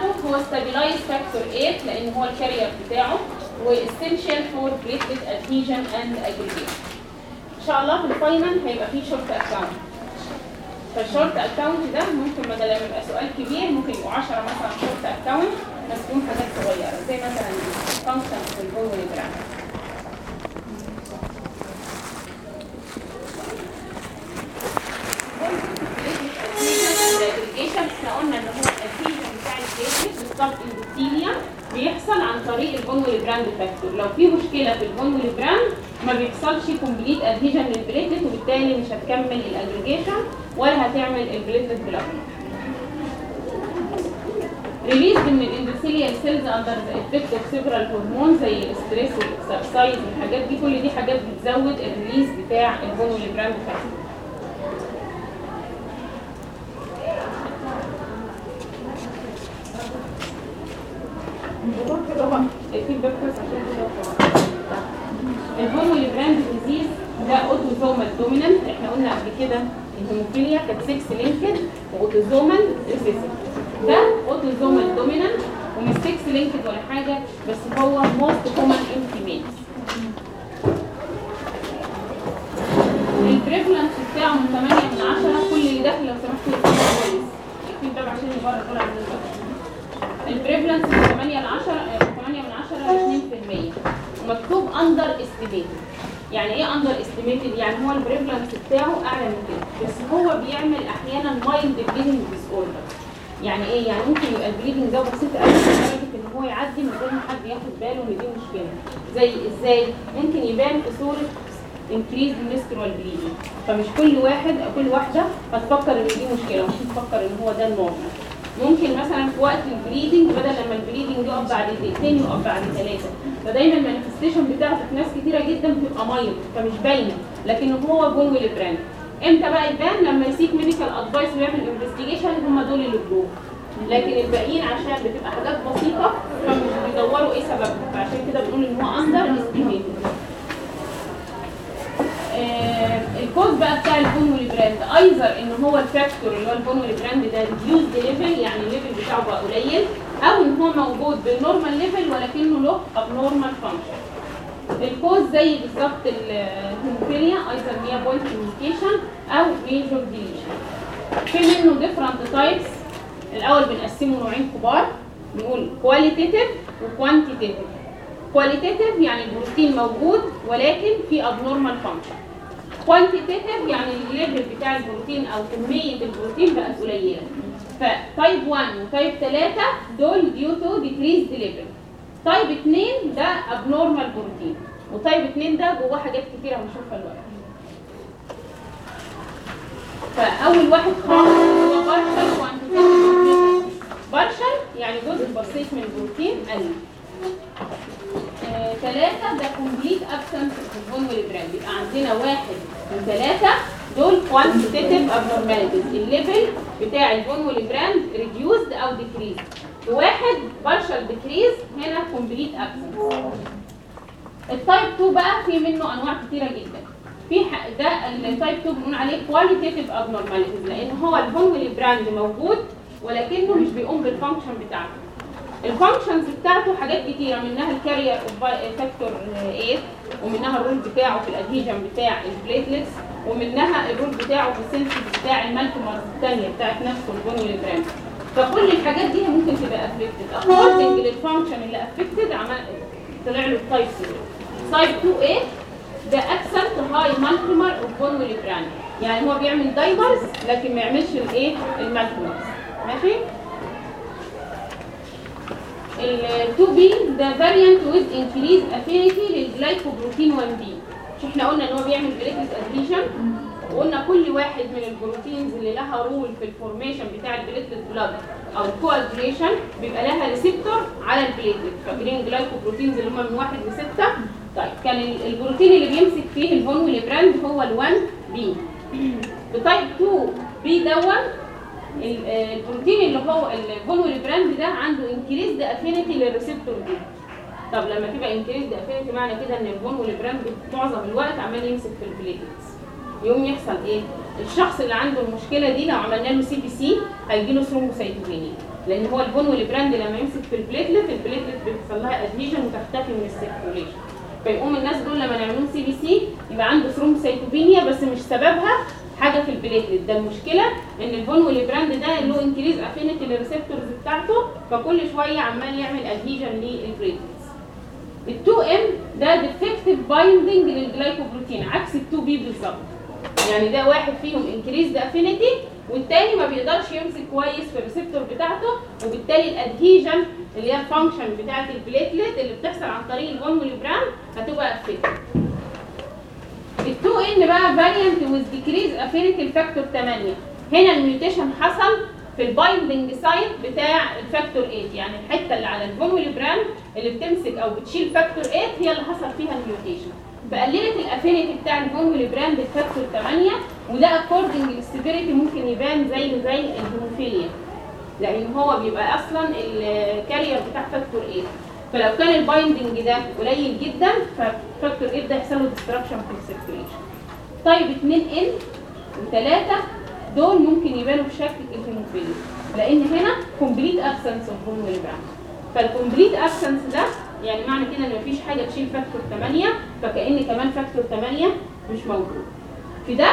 بتاعته هو stabilizes factor 8 لأن هو ال carrier بتاعه و essential for platelet adhesion and aggregation إن شاء الله في ال final هيبقى فيه short account فال short account ده ممكن بدل ما يبقى سؤال كبير ممكن يبقوا 10 مثلا short account بس تكون حاجات صغيرة زي مثلا function في ال von Willebrand إحنا قلنا إن هو بالظبط ال endothelia بيحصل عن طريق ال von Willebrand factor. لو في مشكلة في ال von Willebrand ما بيحصلش complete adhesion لل platelet وبالتالي مش هتكمل الاجريجيشن ولا هتعمل ال platelet plug release من ال endothelial cells under the effect of several hormone زي ال stress وال exercise والحاجات دي كل دي حاجات بتزود ال release بتاع ال von Willebrand factor. ال feedback بس عشان disease ده autosomal dominant إحنا قلنا قبل كده الهيموفيليا كانت X linked و autosomal recessive ده autosomal dominant ومش X linked ولا حاجة بس هو most common in females ال prevalence بتاعه من 8 من 10 كل اللي داخل لو يكتبوا كويس. اكتب ده عشان يبرر دول عن ال prevalence من 8 ل 10 8 من 10 ل 2% ومكتوب underestimated يعني إيه underestimated يعني هو ال prevalence بتاعه أعلى من كده. بس هو بيعمل أحيانا mild bleeding disorder يعني إيه؟ يعني ممكن يبقى ال bleeding ده بسيط قوي لدرجة إن هو يعدي من غير ما حد ياخد باله ان دي مشكلة. زي إزاي؟ ممكن يبان في صورة increase menstrual bleeding. فمش كل واحد أو كل واحدة هتفكر إن دي مشكلة مش هتفكر إن هو ده ال normal ممكن مثلا في وقت ال bleeding بدل لما ال bleeding يقف بعد دقيقتين يقف بعد ثلاثة. فدايما ال manifestation بتاعته في ناس كتيرة جدا بتبقى mild فمش باينة. لكن هو von Willebrand إمتى بقى يبان لما ي seek medical advice ويعمل investigation هم دول اللي بلوغ لكن الباقيين عشان بتبقى حاجات بسيطة فمش بيدوروا إيه سببها فعشان كده بنقول ان هو underestimated آه ال cause بقى بتاع ال von Willebrand ان هو ال factor اللي هو ال von Willebrand ده reduced level يعني ال level بتاعه بقى قليل أو إن هو موجود بال normal level ولكنه له abnormal function ال cause زي بالظبط ال hemophilia either هي point mutation أو major deletion في منه different types الأول بنقسمه نوعين كبار نقول qualitative و quantitative qualitative يعني البروتين موجود ولكن في abnormal function quantitative يعني ال level بتاع البروتين أو كمية البروتين بقت قليلة. ف type 1 و type 3 دول due to decreased level type 2 ده abnormal protein و type 2 ده جواه حاجات كتيرة هنشوفها دلوقتي. فأول واحد خالص هو partial quantitative partial يعني جزء بسيط من البروتين قل ثلاثة ده complete absence في ال von Willebrand يبقى عندنا واحد من ثلاثة دول quantitative abnormalities ال level بتاع ال von Willebrand reduced أو decreased واحد partial decrease هنا complete absence ال type 2 بقى في منه أنواع كتيرة جدا. في ده ال type 2 بنقول عليه qualitative abnormalities لأن هو ال von Willebrand موجود ولكنه مش بيقوم بال function بتاعته. ال functions بتاعته حاجات كتيرة منها ال carrier factor 8 ومنها ال role بتاعه في ال adhesion بتاع ال platelets ومنها ال role بتاعه في ال synthesis بتاع ال multimers الثانية بتاعت نفسه ال von Willebrand فكل الحاجات دي ممكن تبقى affected according لل function اللي affected عمل طلع له ال type 2 type 2 a ده absent high multimer of von Willebrand يعني هو بيعمل dimers لكن ما يعملش الايه ال multimers ماشي؟ ال 2 b ده variant with increase affinity لل glycoprotein 1 b. مش إحنا قلنا إن هو بيعمل platelets adhesion وقلنا كل واحد من البروتينز اللي لها role في ال formation بتاع ال platelet plug أو ال coagulation بيبقى لها receptor على البليتلت فاكرين ال glycoproteins اللي هم من واحد لستة؟ طيب كان البروتين اللي بيمسك فيه ال von Willebrand هو ال 1 b ب type 2 b دون البروتين اللي هو ال von Willebrand ده عنده increased affinity لل receptor دي. طب لما تبقى increased affinity معنى كده إن ال von Willebrand معظم الوقت عمال يمسك في ال platelets يقوم يحصل إيه؟ الشخص اللي عنده المشكلة دي لو عملنا له CBC هيجي له thrombocytopenia لأن هو ال von Willebrand لما يمسك في ال platelet ال platelet بيحصل لها adhesion وتختفي من ال circulation فيقوم الناس دول لما نعملهم CBC يبقى عنده thrombocytopenia بس مش سببها حاجة في ال platelet ده المشكلة إن ال von Willebrand ده له increase affinity لل receptors بتاعته فكل شوية عمال يعمل adhesion لل platelets ال 2 M ده defective binding لل glycoprotein عكس ال 2 b بالظبط. يعني ده واحد فيهم increase affinity والتاني ما بيقدرش يمسك كويس في ال receptor بتاعته وبالتالي ال adhesion اللي هي ال function بتاعة ال platelet اللي بتحصل عن طريق ال von Willebrand هتبقى affected ال 2 N بقى variant with decrease affinity ال factor 8 هنا ال mutation حصل في ال binding site بتاع ال factor 8 يعني الحتة اللي على ال von Willebrand اللي بتمسك أو بتشيل factor 8 هي اللي حصل فيها ال mutation. فقللت ال affinity بتاع ال von Willebrand بال factor 8 وده according لل severity ممكن يبان زيه زي الهيموفيليا لأن هو بيبقى أصلا ال carrier بتاع factor 8 فلو كان ال binding ده قليل جدا ف factor 8 ده له destruction في ال circulation طيب 2 N و3 دول ممكن يبانوا بشكل الهيموفيليا لأن هنا complete absence of von Willebrand فال complete absence ده يعني معنى كده إن مفيش حاجة تشيل factor 8 فكأن كمان factor 8 مش موجود. في ده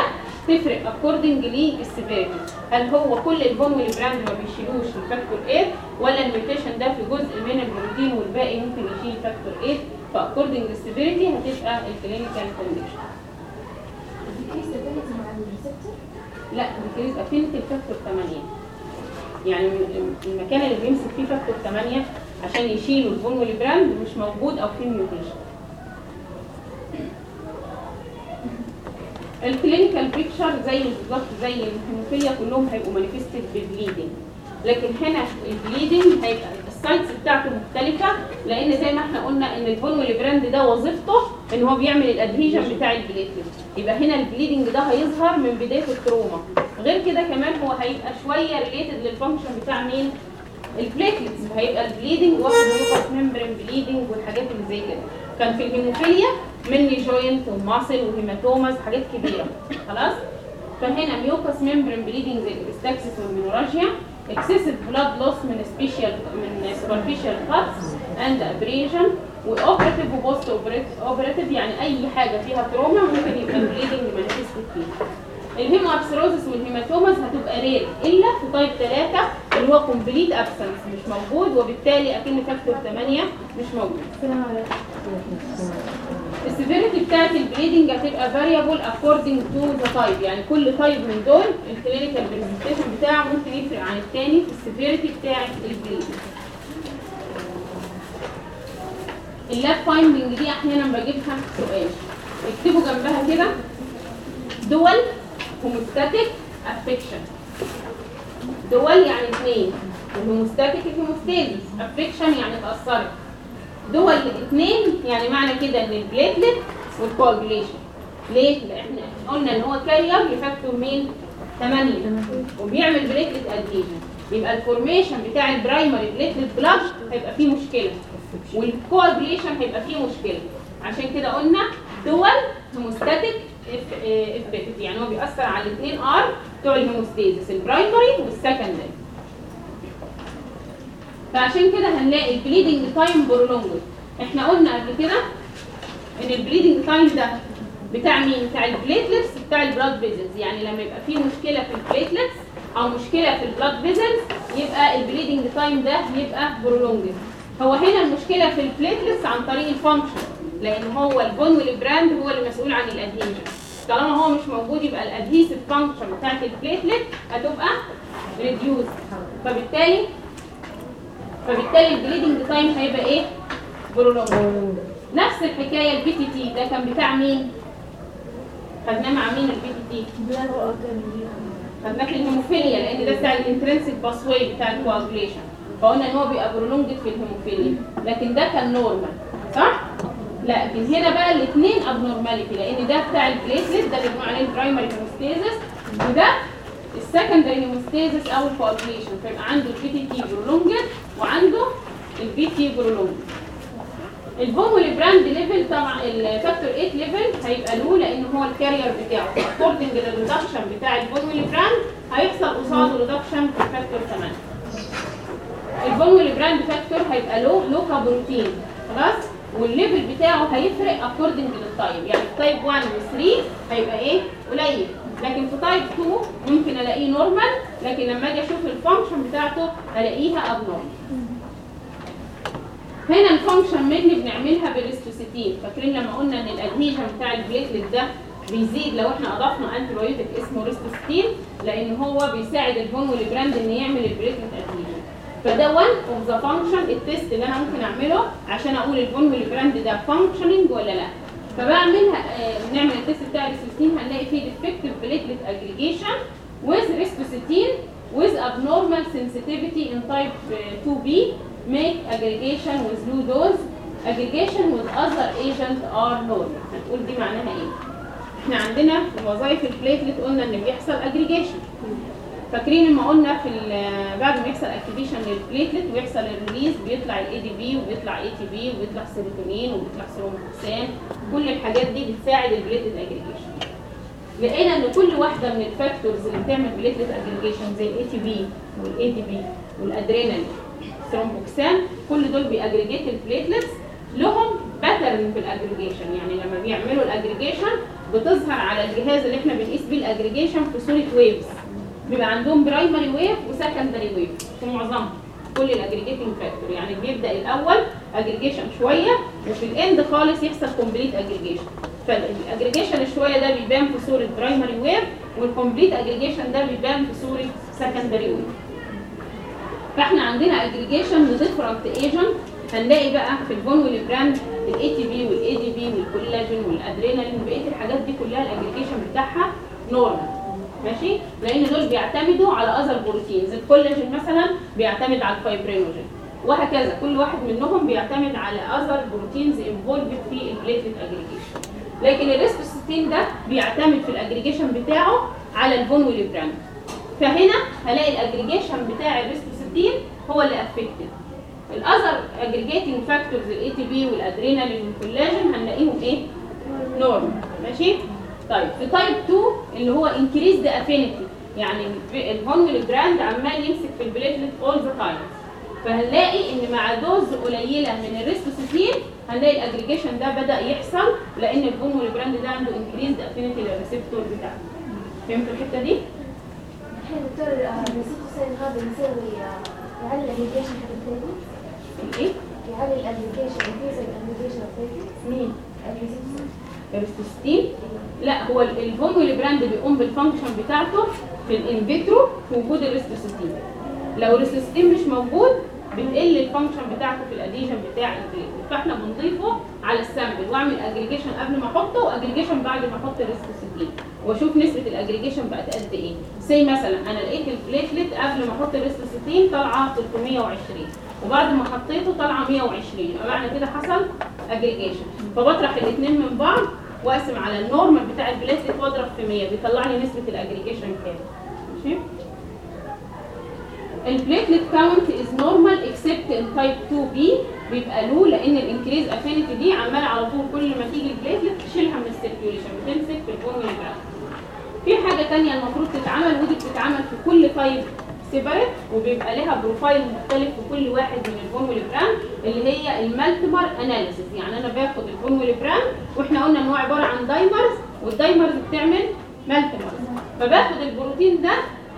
تفرق according لل severity هل هو كل Willebrand ما بيشيلوش ال factor 8 ولا ال mutation ده في جزء من البروتين والباقي ممكن يشيل factor 8 ف according لل severity هتبقى ال clinical condition لا decrease affinity ال factor 8 يعني المكان اللي بيمسك فيه factor 8 عشان يشيلوا ال von Willebrand مش موجود أو فيه mutation ال clinical picture زي بالظبط زي الهيموفيليا كلهم هيبقوا manifested بال bleeding لكن هنا ال bleeding هيبقى ال sites بتاعته مختلفة لأن زي ما إحنا قلنا إن ال von Willebrand ده وظيفته إن هو بيعمل ال adhesion بتاع ال platelet يبقى هنا ال bleeding ده هيظهر من بداية ال trauma. غير كده كمان هو هيبقى شوية related لل function بتاع مين؟ ال platelets فهيبقى ال bleeding واخد mucous membrane bleeding والحاجات اللي زي كده. كان في الهيموفيليا mainly joint و muscle و hematomas حاجات كبيرة. خلاص؟ فهنا mucous membrane bleeding زي ال epistaxis وال menorrhagia excessive blood loss من especially من superficial cuts and abrasion و operative و post operative يعني أي حاجة فيها trauma ممكن يبقى ال bleeding manifest فيها ال hemarthrosis وال hematomas هتبقى rare إلا في type 3 اللي هو complete absence مش موجود وبالتالي أكن factor 8 مش موجود. ال severity بتاعت ال bleeding هتبقى variable according to the type يعني كل type من دول ال clinical presentation بتاعه ممكن يفرق عن الثاني في ال severity بتاعت ال bleeding ال lab finding دي أحيانا بجيبها سؤال. اكتبوا جنبها كده. dual hemostatic affection dual يعني اثنين ال hemostatic ال hemostasis affection يعني اتأثرت. dual اثنين يعني معنى كده إن ال platelet وال coagulation ليه؟ لأن قلنا إن هو carrier ل factor مين؟ 8 وبيعمل platelet adhesion يبقى ال formation بتاع ال primary platelet plug هيبقى فيه مشكلة. وال coagulation هيبقى فيه مشكلة. عشان كده قلنا dual hemostatic effect يعني هو بيأثر على الاثنين ار بتوع ال hemostasis ال primary وال secondary فعشان كده هنلاقي ال bleeding time prolonged إحنا قلنا قبل كده إن ال bleeding time ده بتاع مين؟ بتاع ال platelets بتاع ال blood vessels يعني لما يبقى في مشكلة في ال platelets أو مشكلة في ال blood vessels يبقى ال bleeding time ده يبقى prolonged هو هنا المشكلة في ال platelets عن طريق ال function لأن هو الفون ويلبراند هو اللي مسؤول عن ال adhesion طالما هو مش موجود يبقى ال adhesive function بتاعت ال platelet هتبقى reduced فبالتالي فبالتالي ال bleeding time هيبقى إيه؟ prolonged نفس الحكاية ال PTT ده كان بتاع مين؟ خدناه مع مين ال PTT؟ خدناه في الهيموفيليا لأن ده بتاع ال intrinsic pathway بتاع ال coagulation فقلنا إن هو بيبقى prolonged في الهيموفيليا لكن ده كان normal صح؟ لكن هنا بقى الاثنين abnormality لأن ده بتاع ال platelet ده اللي بنقول عليه ال primary hemostasis وده ال secondary hemostasis أو ال coagulation فيبقى عنده ال BT prolonged وعنده ال PTT prolonged الفون ويلبراند level طبعا ال factor 8 level هيبقى low لأن هو ال carrier بتاعه. according لل reduction بتاع الفون ويلبراند هيحصل قصاده reduction في ال factor 8 الفون ويلبراند factor هيبقى low low كبروتين خلاص؟ وال level بتاعه هيفرق according لل type يعني في type 1 و 3 هيبقى إيه؟ قليل. لكن في type 2 ممكن ألاقيه normal لكن لما أجي أشوف ال function بتاعته ألاقيها abnormal هنا ال function mainly بنعملها بال ristocetin فاكرين لما قلنا إن ال adhesion بتاع ال platelet ده بيزيد لو إحنا أضفنا انتي اسمه ristocetin لأن هو بيساعد الفون ويلبراند ان يعمل ال platelet adhesion فده one of the functional test اللي أنا ممكن أعمله عشان أقول الفون ويلبراند ده functioning ولا لأ. فبعملها آه بنعمل ال test بتاع ال ristocetin هنلاقي فيه defective platelet aggregation with ristocetin with sensitivity in type uh, 2B make aggregation with low dose. Aggregation with other agent are normal هنقول دي معناها إيه؟ إحنا عندنا في وظائف ال platelet قلنا إن بيحصل aggregation. فاكرين لما قلنا في بعد ما يحصل activation لل platelet ويحصل ال release بيطلع ال ADP وبيطلع ATP وبيطلع سيروتونين وبيطلع سيروموكسان كل الحاجات دي بتساعد ال platelet aggregation لقينا إن كل واحدة من ال factors اللي بتعمل platelet aggregation زي ال ATP وال ADP والادرينال ثرومبوكسان كل دول بي aggregate ال platelets لهم pattern في الاجريجيشن يعني لما بيعملوا الاجريجيشن بتظهر على الجهاز اللي إحنا بنقيس بيه الاجريجيشن في صورة waves بيبقى عندهم primary wave و secondary wave في معظمهم. كل ال aggregating factor يعني بيبدأ الأول اجريجيشن شوية وفي ال end خالص يحصل complete aggregation فالاجريجيشن الشويه ده بيبان في صورة primary wave وال complete aggregation ده بيبان في صورة secondary wave فاحنا عندنا aggregation ل different agent هنلاقي بقى في الفون ويلبراند ال ATP وال ADP والكولاجين والادرينالين بقيه الحاجات دي كلها الاجريجيشن بتاعها normal ماشي؟ لأن دول بيعتمدوا على other proteins الكولاجين مثلا بيعتمد على ال fibrinogen وهكذا. كل واحد منهم بيعتمد على other proteins involved في ال platelet aggregation لكن ال ristocetin ده بيعتمد في الاجريجيشن بتاعه على الفون ويلبراند فهنا هلاقي الاجريجيشن بتاع ال ristocetin هو اللي affected ال other aggregating factors ال ATP والادرينالين والكولاجين هنلاقيهم إيه؟ normal ماشي؟ طيب في type 2 اللي هو increase affinity يعني الفون ويلبراند عمال يمسك في ال platelet all the time فهنلاقي إن مع dose قليلة من ال ristocetin هنلاقي الاجريجيشن ده بدأ يحصل لأن الهونولي براند ده عنده انكريز افينيتي للريسبتور بتاعه فهمتوا الحتة دي؟ الحين دكتور الريسيتوسين هذا يسوي يعلي الابلكيشن حق الثيرابي الايه؟ يعلي الابلكيشن الثيرابي مين؟ الريسيتوسين الريستوستين لا هو الفونولي براند بيقوم بالفانكشن بتاعته في الانفيترو في وجود الريستوستين لو الريستوستين مش موجود بتقل ال function بتاعته في ال adhesion بتاع ال platelet فاحنا بنضيفه على ال sample وأعمل اجريجيشن قبل ما أحطه واجريجيشن بعد ما أحط ال ristocetin وأشوف نسبة الاجريجيشن بقت قد إيه. زي مثلا أنا لقيت ال platelet قبل ما أحط ال ristocetin طالعة 320 وبعد ما حطيته طالعة 120 يبقى معنى كده حصل اجريجيشن فبطرح الاثنين من بعض وأقسم على ال normal بتاع ال platelet وأضرب في 100 بيطلع لي نسبه الاجريجيشن كام. ماشي؟ ال platelet count is normal except in type 2B بيبقى low لأن ال increase affinity دي عمالة على طول كل ما تيجي ال platelet تشيلها من ال circulation بتمسك في الفون في حاجة ثانية المفروض تتعمل ودي بتتعمل في كل type separate وبيبقى لها profile مختلف في كل واحد من الفون ويلبراند اللي هي ال multimer analysis يعني أنا باخد الفون ويلبراند وإحنا قلنا إن هو عبارة عن dimers وال dimers بتعمل multimers فباخد البروتين ده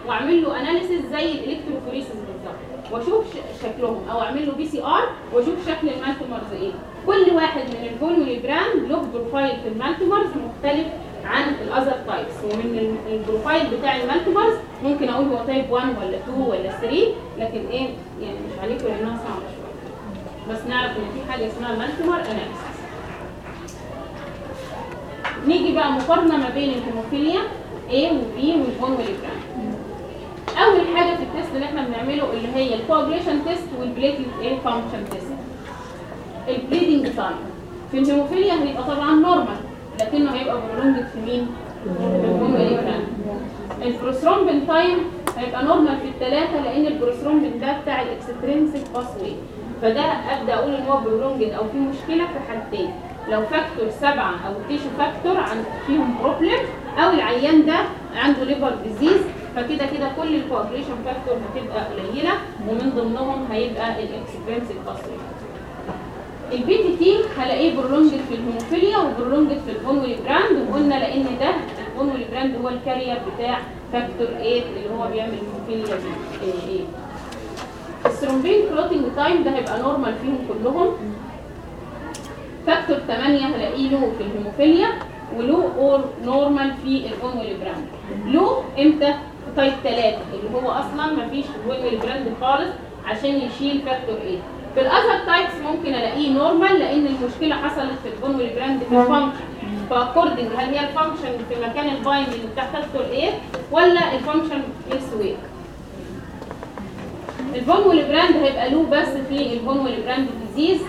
واعمل له analysis زي ال electrophoresis بالظبط. واشوف شكلهم أو أعمل له PCR واشوف شكل ال multimers إيه. كل واحد من الفون ويلبراند له profile في ال multimers مختلف عن ال other types ومن ال- ال profile بتاع ال multimers ممكن أقول هو type 1 ولا 2 ولا 3 لكن إيه يعني مش عليكم لأنها صعبة شوية. بس نعرف إن في حاجة اسمها multimer analysis نيجي بقى مقارنة ما بين الهيموفيليا A و B وال von Willebrand أول حاجة في ال test اللي إحنا بنعمله اللي هي ال coagulation test وال platelet إيه function test ال bleeding time في الهيموفيليا هيبقى طبعا normal لكنه هيبقى prolonged في مين؟ ال prothrombin time هيبقى normal في الثلاثه لأن البروثرومبين ده بتاع ال extrinsic pathway فده أبدأ أقول إن هو prolonged أو في مشكلة في حالتين. لو factor سبعة أو tissue factor كان فيهم problem أو العيان ده عنده liver disease فكده كده كل ال coagulation factor هتبقى قليلة ومن ضمنهم هيبقى ال extrinsic pathway ال PTT هلاقيه prolonged في الهيموفيليا و prolonged في ال von Willebrand وقلنا لأن ده ال von Willebrand هو ال carrier بتاع factor 8 اللي هو بيعمل هيموفيليا دي A ال thrombin clotting time ده هيبقى normal فيهم كلهم. factor 8 هلاقيه low في الهيموفيليا و low or normal في ال von Willebrand low إمتى؟ type 3 اللي هو أصلا ما فيش von Willebrand خالص عشان يشيل factor 8 في ال other types ممكن ألاقيه normal لأن المشكلة حصلت في ال von Willebrand في ال function ف according هل هي ال function في مكان ال binding بتاع factor 8 ولا ال function place with ال von Willebrand هيبقى low بس في ال von Willebrand disease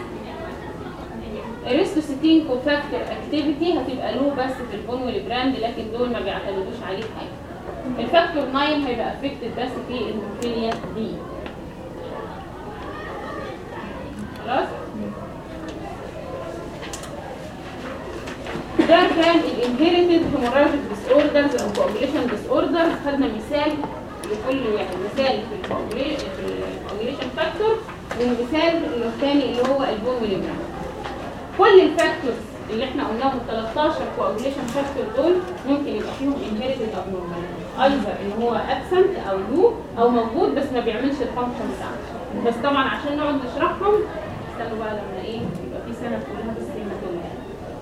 ال ristocetin cofactor activity هتبقى low بس في ال von Willebrand لكن دول ما بيعتمدوش عليه حاجة. ال factor 9 هيبقى affected بس في الهيموفيليا B خلاص ده كان ال inherited hemorrhagic disorders أو coagulation disorders خدنا مثال لكل يعني مثال في ال coagulation factor والمثال الثاني اللي هو Willebrand كل ال factors اللي إحنا قلناهم 13 coagulation factor دول ممكن يبقى فيهم inherited abnormal either إن هو absent أو low أو موجود بس ما بيعملش ال function بتاعته بس طبعا عشان نقعد نشرحهم استنوا بقى لما إيه يبقى في سنة كلها بس hematology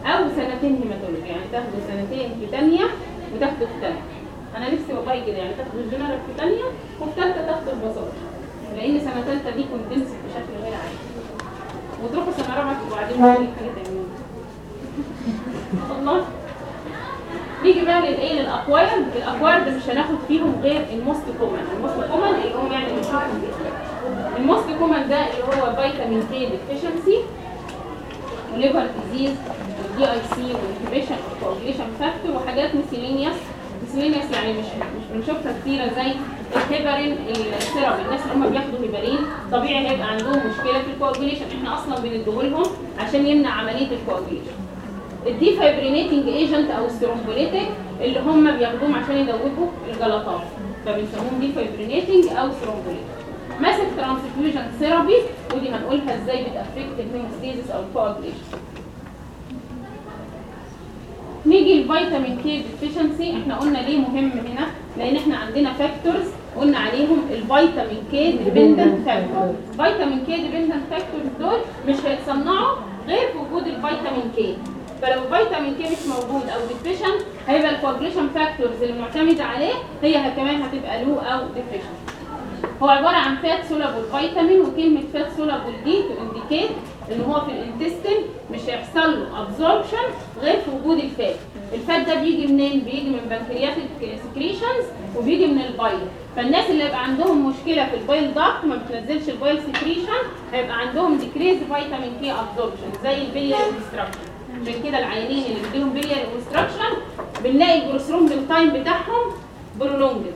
أو سنتين hematology يعني تاخدوا سنتين في ثانية وتاخدوا في ثالثه أنا نفسي والله كده يعني تاخدوا الجنرال في ثانية وفي ثالثه تاخدوا البساطة. لأن سنة ثالثه دي condensed بشكل غير عادي. وتروحوا سنة رابعة وبعدين حاجة تعملوها الله. نيجي بقى للإيه؟ لل acquired ال acquired ده مش هناخد فيهم غير ال most common ال most common اللي هو يعني بنشوفهم ال most common ده اللي هو vitamin K deficiency و liver disease وال DIC وال inhibition of coagulation factor وحاجات miscellaneous miscellaneous يعني مش مش بنشوفها كتيرة زي ال heparin therapy الناس اللي هم بياخدوا هيبرين طبيعي هيبقى عندهم مشكلة في ال coagulation إحنا أصلا بنديهولهم عشان يمنع عملية ال coagulation ال defibrinating agent أو ال thrombolytic اللي هم بياخدوهم عشان يدوبوا الجلطات. فبنسموهم defibrinating أو thrombolytic massive transfusion therapy ودي هنقولها إزاي بت affect ال hemostasis أو ال coagulation نيجي ال vitamin K deficiency إحنا قلنا ليه مهم هنا؟ لأن إحنا عندنا factors قلنا عليهم ال vitamin K dependent factor vitamin K dependent factors دول مش هيتصنعوا غير في وجود ال vitamin K فلو ال vitamin K مش موجود أو deficient هيبقى ال coagulation factors اللي معتمدة عليه هي كمان هتبقى low أو deficient هو عبارة عن fat soluble vitamin وكلمة fat soluble دي ت indicate إن هو في ال intestine مش هيحصل له absorption غير في وجود ال fat ال fat ده بيجي منين؟ بيجي من pancreatic secretions وبيجي من ال bile فالناس اللي يبقى عندهم مشكلة في ال bile duct ما بتنزلش ال bile secretion هيبقى عندهم decrease vitamin K absorption زي ال biliary obstruction عشان كده العيانين اللي بيديهم biliary obstruction بنلاقي ال prothrombin time بتاعهم prolonged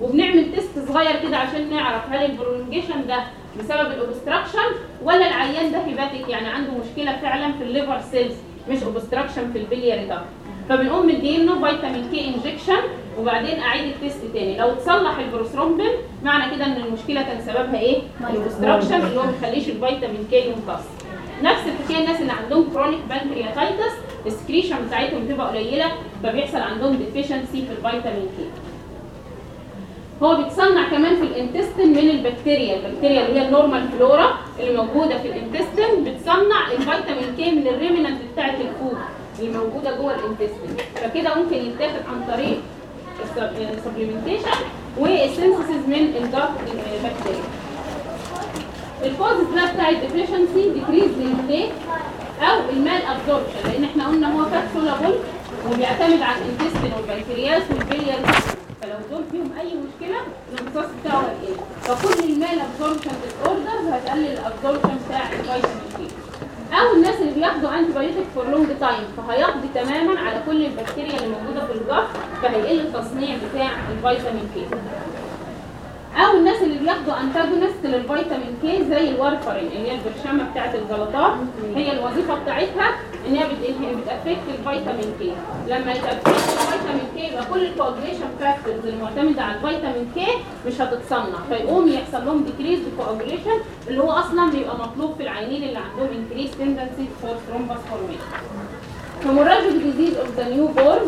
وبنعمل test صغير كده عشان نعرف هل ال prolongation ده بسبب ال obstruction ولا العيان ده hepatic يعني عنده مشكلة فعلا في ال liver cells مش obstruction في ال biliary ده. فبنقوم مدينه vitamin K injection وبعدين أعيد ال test تاني. لو اتصلح البروثرومبين معنى كده إن المشكلة كان سببها إيه؟ ال obstruction اللي هو ما بيخليش ال vitamin K يمتص. نفس الحكاية الناس اللي عندهم chronic pancreatitis ال secretion بتاعتهم بتبقى قليلة فبيحصل عندهم deficiency في ال vitamin K. هو بيتصنع كمان في ال intestine من البكتيريا البكتيريا اللي هي النورمال فلورا اللي موجودة في الإنتستين بتصنع الفيتامين كي من الريمننت بتاعة الفود اللي موجودة جوه ال intestine. فكده ممكن يتاخد عن طريق السبلمنتيشن والسينثيسيس من الجات البكتيريا الكوزز بقى بتاع الديفيشنسي ديكريز للانتيك أو المال ابزوربشن لأن إحنا قلنا هو fat soluble وبيعتمد على ال intestine والبنكرياس وال biliary فلو دول فيهم اي مشكلة الامتصاص بتاعه هيقل. فكل ال malabsorption disorders هتقلل ال absorption بتاع ال vitamin K أو الناس اللي بياخدوا antibiotic for long time فهيقضي تماما على كل البكتيريا اللي موجودة في ال gut فهيقل التصنيع بتاع ال vitamin K أو الناس اللي بياخدوا antagonist لل vitamin K زي ال warfarin اللي هي البرشامة بتاعة الجلطات هي الوظيفة بتاعتها إن هي بت- بت affect الفيتامين K لما يت affect الفيتامين K يبقى كل ال coagulation factors المعتمدة على الفيتامين K مش هتتصنع. فيقوم يحصل لهم decrease ال coagulation اللي هو أصلا بيبقى مطلوب في العيانين اللي عندهم increase tendency for thrombus formation hemorrhagic disease of the newborn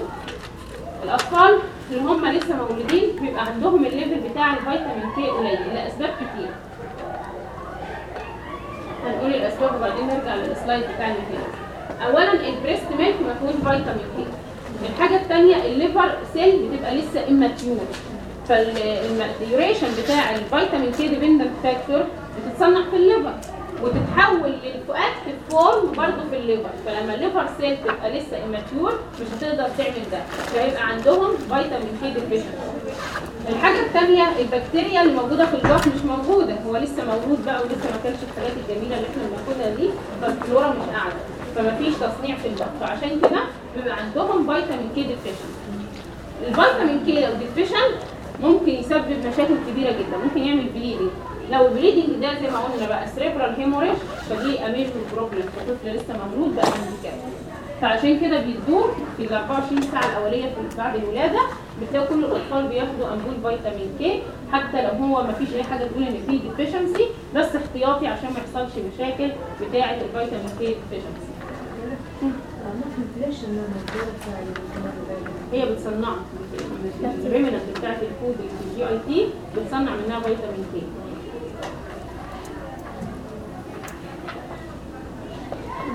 الأطفال اللي هم لسه مولودين بيبقى عندهم ال level بتاع الفيتامين K قليل لاسباب كتير. هنقول الأسباب وبعدين نرجع لل slide بتاعنا تاني اولا ال breast milk ما فيهوش فيتامين K الحاجة الثانية ال liver cell بتبقى لسه immature فال duration بتاع الفيتامين K dependent factor بتتصنع في ال liver. وتتحول لل active form برضه في ال liver. فلما ال liver cell تبقى لسه immature مش هتقدر تعمل ده. فيبقى عندهم فيتامين K deficiency الحاجة الثانية البكتيريا اللي موجودة في الجوف مش موجودة. هو لسه مولود بقى ولسه ما كانش الحاجات الجميلة اللي إحنا بناخدها دي فالفلورا مش قاعدة. فما فيش تصنيع في الجوف. فعشان كده بيبقى عندهم فيتامين K deficiency الفيتامين K deficiency ممكن يسبب مشاكل كبيرة جدا. ممكن يعمل bleeding لو ال bleeding ده زي ما قلنا بقى cerebral hemorrhage فدي a major problem الطفل لسه مولود بقى handicapped فعشان كده بيدوه في ال 24 ساعة الأولية في بعد الولادة بتلاقي كل الأطفال بياخدوا امبول فيتامين K حتى لو هو ما فيش أي حاجة تقول إن فيه deficiency بس احتياطي عشان ما يحصلش مشاكل بتاعة الفيتامين K deficiency في هي بتصنع ال remnant بتاعت ال food ال GIT بتصنع منها فيتامين K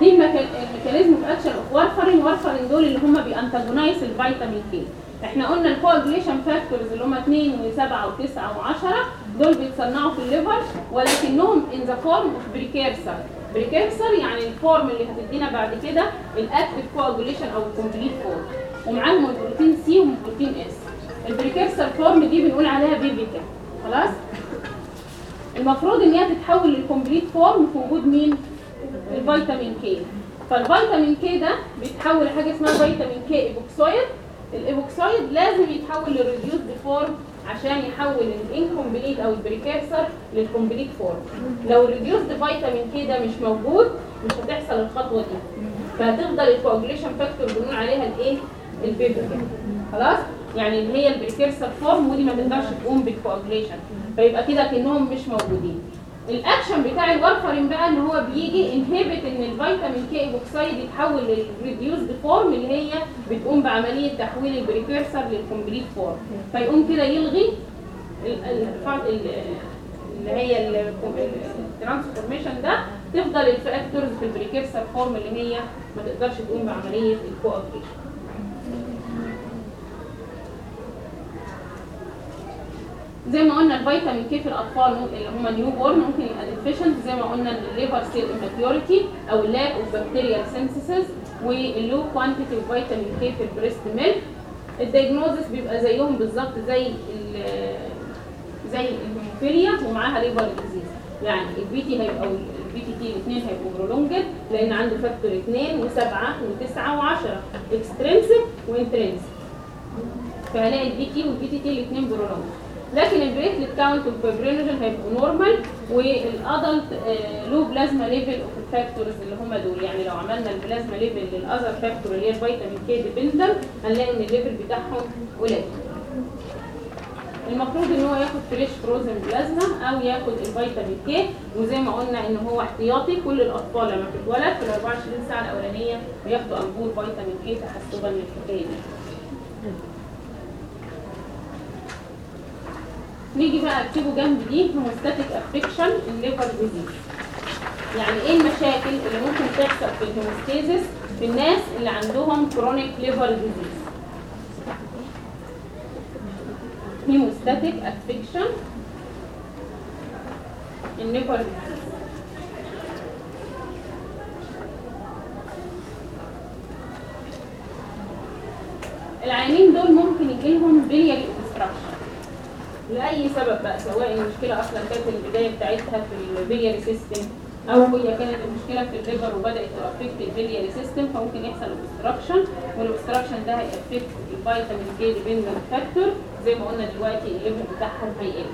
دي ال mecha- ال mechanism of action of warfarin warfarin دول اللي هم بي antagonize الفيتامين K إحنا قلنا ال coagulation factors اللي هم 2 و7 و9 و10 دول بيتصنعوا في ال liver ولكنهم in the form of precursor precursor يعني ال form اللي هتدينا بعد كده ال active coagulation أو ال complete form ومعاهم ال protein C وال protein S ال precursor form دي بنقول عليها PIVKA خلاص؟ المفروض إن هي تتحول لل complete form في وجود مين؟ الفيتامين K فالفيتامين K ده بيتحول لحاجة اسمها فيتامين K epoxide. ال epoxide لازم يتحول لل reduced form عشان يحول ال incomplete أو ال precursor لل complete form لو ال reduced vitamin K ده مش موجود مش هتحصل الخطوة دي. فهتفضل ال coagulation factor بنقول عليها الايه ال PIVKA خلاص؟ يعني اللي هي ال precursor form ودي ما تقدرش تقوم بال coagulation فيبقى كده كأنهم مش موجودين. الاكشن بتاع ال warfarin بقى ان هو بيجي inhibit إن الفيتامين K epoxide يتحول لل reduced form اللي هي بتقوم بعملية تحويل ال precursor لل complete form فيقوم كده يلغي ال- ال- ال- اللي هي ال transformation ده تفضل ال factors في ال precursor form اللي هي ما تقدرش تقوم بعملية ال coagulation زي ما قلنا الفيتامين K في الأطفال اللي هم newborn ممكن يبقى deficient زي ما قلنا ال liver cell immaturity أو ال lack of bacterial synthesis وال low quantity vitamin K في ال breast milk ال diagnosis بيبقى زيهم بالظبط زي زي الهيموفيليا ومعاها liver disease يعني ال PT هيبقى ال PTT الاثنين هيبقوا prolonged لأن عنده factor 2 و7 و9 و10 extrinsic و intrinsic فهلاقي ال PT وال PTT الاثنين prolonged لكن ال platelet count وال fibrinogen هيبقوا normal وال adult low plasma level of ال factors اللي هم دول. يعني لو عملنا ال plasma level لل other factor اللي هي الفيتامين K dependent هنلاقي إن ال level بتاعهم قليل. المفروض إن هو ياخد fresh frozen plasma أو ياخد الفيتامين K وزي ما قلنا إن هو احتياطي. كل الأطفال لما بتتولد في ال 24 ساعة الأولانية بياخدوا امبول فيتامين K تحسبا من الحكاية دي. نيجي بقى اكتبه جنب دي hemostatic affection ال liver disease يعني إيه المشاكل اللي ممكن تحصل في ال hemostasis في الناس اللي عندهم chronic liver disease hemostatic affection ال liver disease العيانين دول ممكن يجيلهم biliary obstruction لأي سبب بقى سواء المشكلة أصلا كانت البداية بتاعتها في ال biliary system أو هي كانت المشكلة في ال liver وبدأت ت affect ال biliary system فممكن يحصل obstruction وال obstruction ده هي affect الفيتامين K dependent factor زي ما قلنا دلوقتي ال level بتاعهم هيقل.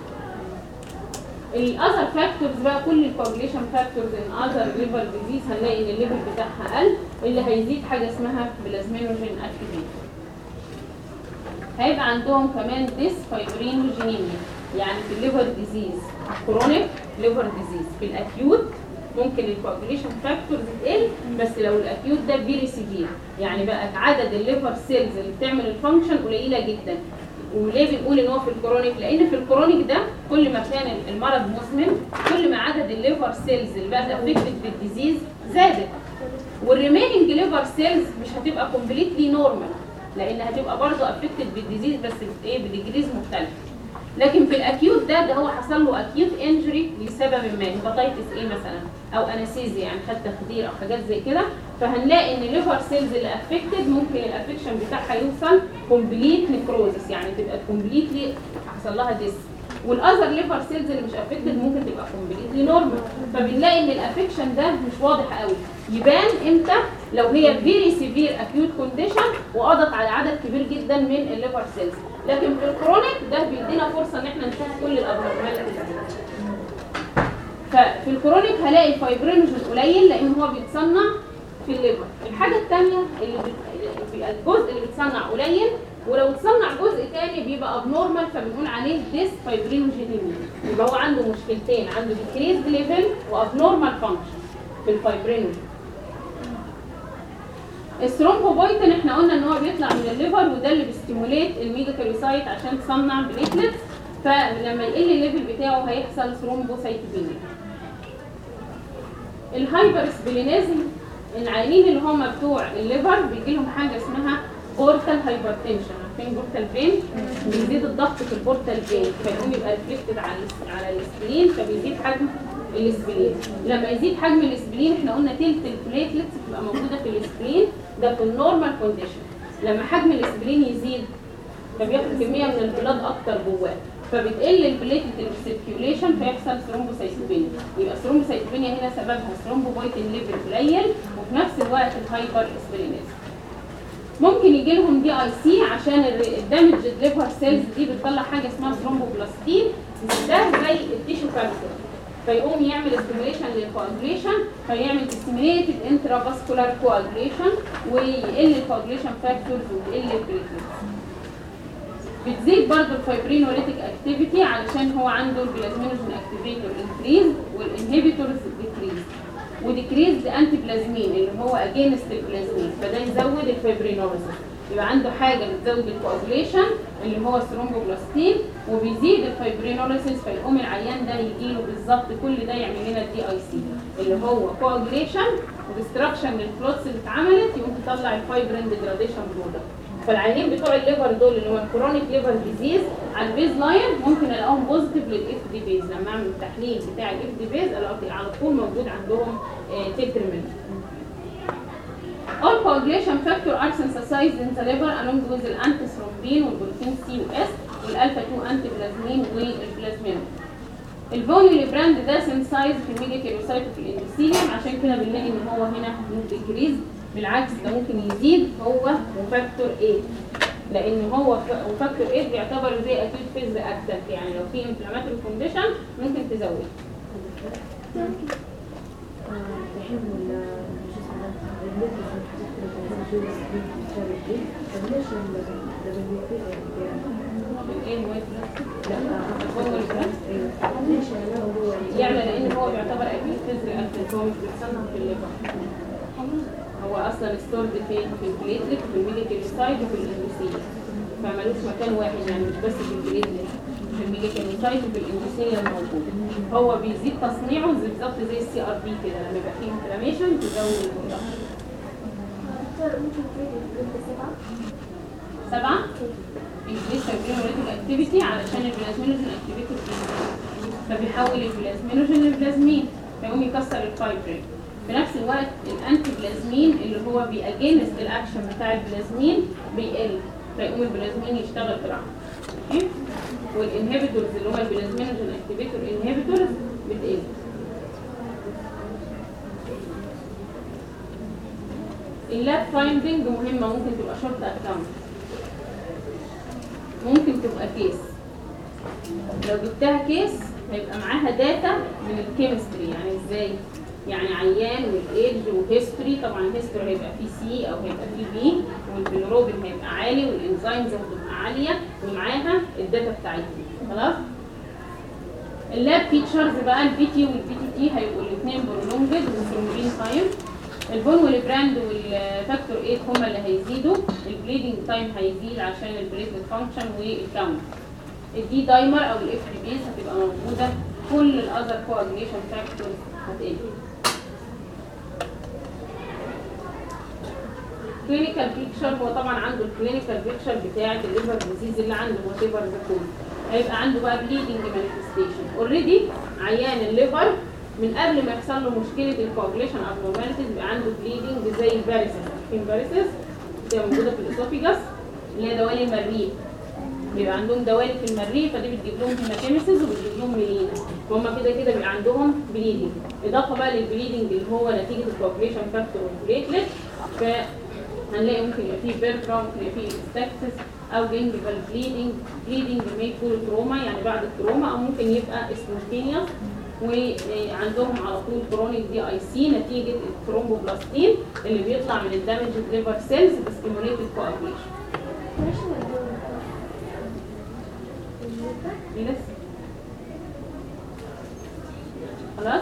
ال other factors بقى كل ال coagulation factors in other liver disease هنلاقي إن ال level بتاعها قل اللي هيزيد حاجة اسمها plasminogen activator هيبقى عندهم كمان dysfibrinogenemia يعني في ال liver disease chronic liver disease في ال acute ممكن ال coagulation factors تقل بس لو ال acute ده very severe يعني بقى عدد ال liver cells اللي بتعمل ال function قليلة جدا. وليه بنقول إن هو في ال chronic لأن في ال chronic ده كل ما كان المرض مزمن كل ما عدد ال liver cells اللي بقت affected بال disease زادت. وال remaining liver cells مش هتبقى completely normal لأن هتبقى برضه affected بال disease بس إيه ب degrees مختلفة. لكن في ال acute ده ده هو حصل له acute injury لسبب ما hepatitis A مثلا أو anesthesia يعني خد تخدير أو حاجات زي كده. فهنلاقي إن ال liver cells اللي affected ممكن ال affection بتاعها يوصل complete necrosis يعني تبقى completely حصل لها death وال other liver cells اللي مش affected ممكن تبقى completely normal فبنلاقي إن ال affection ده مش واضح قوي. يبان إمتى؟ لو هي very severe acute condition وقضت على عدد كبير جدا من ال liver cells لكن في ال chronic ده بيدينا فرصة إن إحنا نشوف كل ال abnormalities ففي ال chronic هلاقي ال fibrinogen قليل لأن هو بيتصنع في ال liver الحاجة الثانية اللي الجزء اللي بيتصنع قليل ولو اتصنع جزء تاني بيبقى abnormal فبنقول عليه dysfibrinogenemia يبقى هو عنده مشكلتين عنده decreased level و abnormal function في ال fibrinogen ال thrombopoietin إحنا قلنا إن هو بيطلع من ال liver وده اللي بي stimulate ال megakaryocyte عشان تصنع platelets فلما يقل ال level بتاعه هيحصل thrombocytopenia ال hypersplenism العيانين اللي هم بتوع ال liver بيجي لهم حاجة اسمها portal hypertension عارفين portal vein؟ بيزيد الضغط في ال portal vein فيقوم يبقى reflected على على ال spleen فبيزيد حجم ال spleen. لما يزيد حجم ال spleen إحنا قلنا تلت ال platelets بتبقى موجودة في ال spleen ده في ال normal condition لما حجم ال spleen يزيد فبياخد كمية من ال blood أكتر جواه. فبتقل ال platelet ال circulation فيحصل thrombocytopenia يبقى ال thrombocytopenia هنا سببها thrombopoietin level قليل وفي نفس الوقت ال hypersplenism ممكن يجي لهم DIC عشان ال damaged liver cells دي بتطلع حاجة اسمها thromboplastin ده زي ال tissue factor فيقوم يعمل stimulation لل coagulation فيعمل disseminated intravascular coagulation ويقل ال coagulation factors ويقل ال platelets بتزيد برضه ال fibrinolytic activity علشان هو عنده ال plasminogen activator increase وال inhibitors و decrease antiplasmin اللي هو against ال plasmin فده يزود ال fibrinolysis يبقى عنده حاجة بتزود ال coagulation اللي هو ال thromboplastin وبيزيد ال fibrinolysis فيقوم العيان ده يجي له بالظبط كل ده يعمل لنا ال DIC اللي هو coagulation و destruction لل clots اللي اتعملت يقوم تطلع ال fibrin degradation product فالعيانين بتوع ال liver دول اللي هو ال chronic liver disease على ال baseline ممكن الاقيهم positive لل FDPs. لما أعمل التحليل بتاع ال FDPs ألاقي على طول موجود عندهم تتر منه All coagulation factor are synthesized in the liver along with antithrombin وال protein C و S وال alpha 2 antiplasmin وال plasmin ال von Willebrand ده synthesized في ال megakaryocyte وفي ال endothelium عشان كده بنلاقي إن هو هنا decrease بالعكس ده ممكن يزيد هو و factor 8 لأن هو و factor 8 بيعتبر زي acute phase reactant يعني لو في inflammatory condition ممكن تزود. هو يعني لأن هو بيعتبر acute phase reactant هو مش بيتصنع في ال liver. هو أصلا stored فين؟ في ال platelet وفي ال megakaryocyte وفي ال endothelium فمالوش مكان واحد يعني مش بس في ال platelet في ال megakaryocyte وفي ال endothelium موجود. هو بيزيد تصنيعه بالظبط زي ال CRP كده لما يبقى فيه inflammation تزود ال product دكتور ممكن سبعة؟ سبعة increase fibrinolytic activity علشان ال plasminogen activity فبيحول ال plasminogen ل plasmin فيقوم يكسر الفايبرين. في نفس الوقت ال antiplasmin اللي هو بي against ال action بتاع البلازمين بيقل فيقوم البلازمين يشتغل بسرعة ماشي وال inhibitors اللي هو ال plasminogen activator inhibitors بتقل ال lab finding مهمة ممكن تبقى short account ممكن تبقى case لو جبتها case هيبقى معاها data من ال chemistry يعني إزاي؟ يعني عيان وال age و history طبعا ال history هيبقى فيه C أو هيبقى فيه B والبيلروبين هيبقى عالي وال enzymes هتبقى عالية ومعاها ال data بتاعتهم. خلاص؟ ال lab features بقى ال PT وال PTT هيبقوا الاثنين prolonged و thrombin time ال von Willebrand وال factor 8 هما اللي هيزيدوا. ال bleeding time هيزيد عشان ال platelet function وال count ال D-dimer أو ال FDPs هتبقى موجودة. كل ال other coagulation factors هتقل. clinical picture هو طبعا عنده ال clinical picture بتاعة ال liver disease اللي عنده whatever هيبقى عنده بقى bleeding manifestation already عيان ال liver من قبل ما يحصل له مشكلة ال coagulation abnormalities بيبقى عنده bleeding زي ال varices عارفين varices بتبقى موجودة في ال esophagus اللي هي دوالي المريء. بيبقى عندهم دوالي في المريء فدي بتجيب لهم hematemesis وبتجيب لهم melena وهم كده كده بيبقى عندهم bleeding إضافة بقى لل bleeding اللي هو نتيجة ال coagulation factor وال platelet فهنلاقي ممكن يبقى فيه purpura ممكن يبقى فيه epistaxis أو gingival bleeding bleeding may occur after trauma يعني بعد ال trauma أو ممكن يبقى spontaneous وعندهم على طول chronic DIC نتيجة ال thromboplastin اللي بيطلع من ال damaged liver cells ما يدور؟ لسه خلاص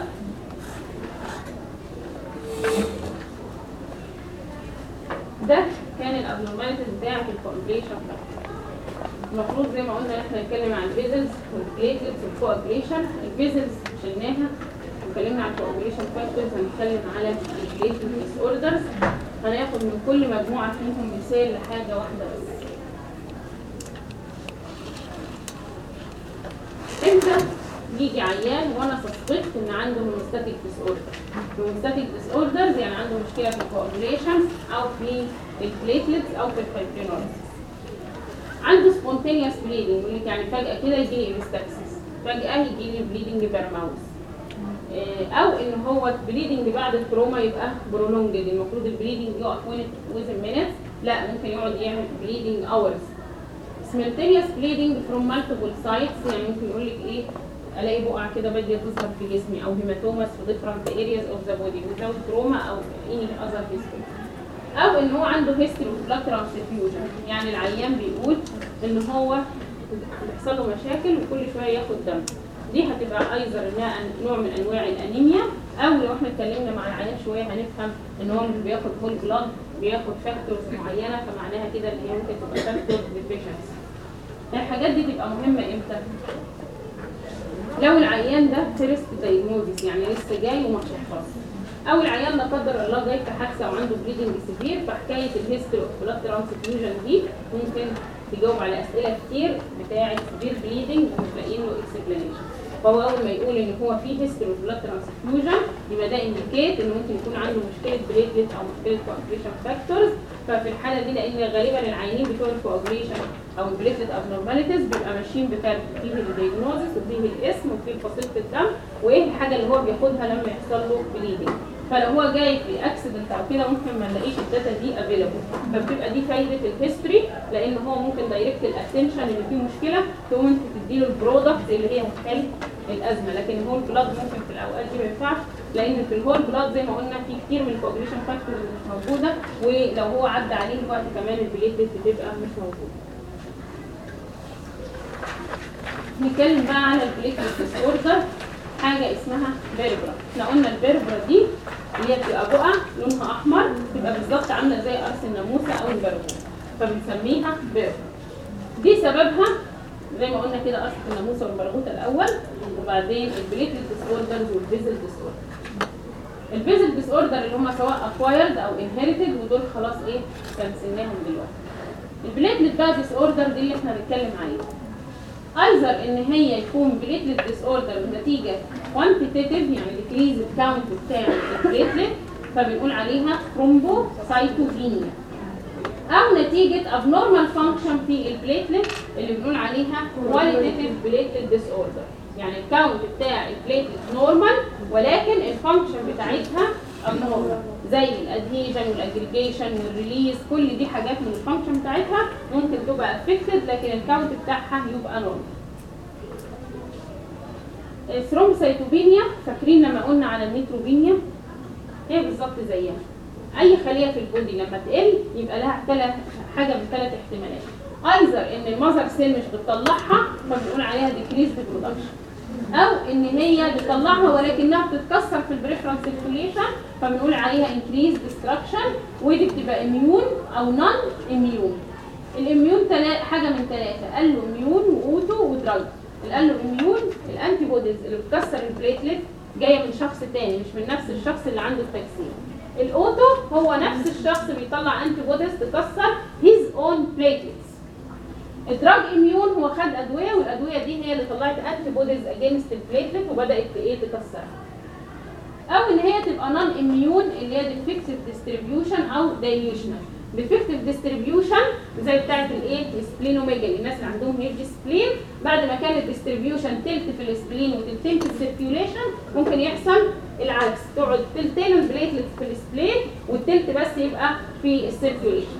ده كان ال abnormalities بتاعت ال coagulation المفروض زي ما قلنا إحنا نتكلم عن الفيزلز والبليتلتس والكواجليشن الفيزلز شلناها واتكلمنا عن ال coagulation factors هنتكلم على ال platelet disorders هناخد من كل مجموعة فيهم مثال لحاجة واحدة بس. إمتى يجي عيان وأنا suspect إن عنده hemostatic disorder hemostatic disorders يعني عنده مشكلة في ال coagulation أو في ال platelets أو في ال fibrinolysis عنده spontaneous bleeding يعني فجأة كده يجي لي epistaxis فجأة يجي لي bleeding per mouth أو ان هو bleeding بعد ال trauma يبقى prolonged المفروض ال bleeding يقف within minutes لا ممكن يقعد يعمل bleeding hours simultaneous bleeding from multiple sites. يعني ممكن يقول لك إيه ألاقي بقع كده باديه تظهر في جسمي أو هيماتوماس في different areas of the body without trauma أو any other history أو ان هو عنده blood transfusion. يعني العيان بيقول إن هو بيحصل له مشاكل وكل شوية ياخد دم. دي هتبقى ايزر إنها نوع من أنواع الأنيميا أو لو إحنا اتكلمنا مع العيان شوية هنفهم إن هو مش بياخد هول بلاد بياخد factors معينة فمعناها كده إن هي ممكن تبقى factor deficiency الحاجات دي تبقى مهمة إمتى؟ لو العيان ده first diagnosis يعني لسه جاي وما شخصش أو العيان لا قدر الله جاي في حادثة وعنده bleeding severe فحكاية ال history of blood transfusion دي ممكن تجاوب على أسئلة كتير بتاعة severe bleeding ومش لاقيين له explanation فهو أول ما يقول إن هو في history of blood transfusion يبقى ده indicate إنه ممكن يكون عنده مشكلة platelet أو مشكلة coagulation factors ففي الحالة دي لأن غالبا العيانين بتوع ال coagulation أو ال platelet abnormalities بيبقى ماشيين بكارت فيه ال diagnosis وفيه الاسم وفيه فصيلة الدم وإيه الحاجة اللي هو بياخدها لما يحصل له bleeding فلو هو جاي في accident أو كده ممكن ما نلاقيش ال data دي available فبتبقى دي فايدة ال history لأن هو ممكن direct ال attention اللي فيه مشكلة تقوم أنت تديله ال product اللي هي هتحل الأزمة. لكن ال whole blood ممكن في الأوقات دي ما ينفعش لأن في ال whole blood زي ما قلنا في كتير من ال coagulation factors مش موجودة ولو هو عدى عليه الوقت كمان ال platelet بتبقى مش موجودة. نتكلم بقى على ال platelet disorder حاجة اسمها purpura. إحنا قلنا ال purpura دي اللي هي بتبقى بقع لونها أحمر بتبقى بالظبط عاملة زي قرص الناموسة أو البرغوث فبنسميها purpura. دي سببها زي ما قلنا كده قرصه الناموسة والبرغوثه الأول وبعدين ال platelet disorders وال vessel disorder ال vessel disorder اللي هم سواء acquired أو inherited ودول خلاص إيه كنسلناهم دلوقتي. ال platelet بقى disorder دي اللي إحنا هنتكلم عليها. either إن هي يكون platelet disorder نتيجه quantitative يعني decrease ال count بتاع ال platelet فبنقول عليها thrombocytopenia أو نتيجة abnormal function في ال platelet اللي بنقول عليها qualitative platelet disorder. يعني ال count بتاع ال platelet normal ولكن ال function بتاعتها abnormal. زي ال adhesion وال aggregation وال release كل دي حاجات من ال function بتاعتها ممكن تبقى affected لكن ال count بتاعها يبقى normal thrombocytopenia فاكرين لما قلنا على ال neutropenia؟ هي بالظبط زيها. أي خلية في ال body لما تقل يبقى لها ثلاث حاجة من ثلاث احتمالات. either إن ال mother cell مش بتطلعها فبنقول عليها decreased production أو إن هي بتطلعها ولكنها بتتكسر في ال peripheral circulation فبنقول عليها increased destruction ودي بتبقى immune أو non-immune ال immune تلا... حاجة من ثلاثة alloimmune و auto و drug. اللي alloimmune ال antibodies اللي بتكسر ال platelet جاية من شخص تاني مش من نفس الشخص اللي عنده التكسير. ال auto هو نفس الشخص بيطلع antibodies تكسر his own platelets ال drug immune هو خد أدوية والأدوية دي هي اللي طلعت antibodies against ال platelet وبدأت إيه؟ تكسرها أو إن هي تبقى non-immune اللي هي defective distribution أو dilutional defective distribution زي بتاعة الإيه؟ ال splenomegaly. الناس اللي عندهم huge spleen بعد ما كانت distribution تلت في ال spleen وتلتين في ال circulation ممكن يحصل العكس. تقعد تلتين ال platelet في ال spleen والتلت بس يبقى في ال circulation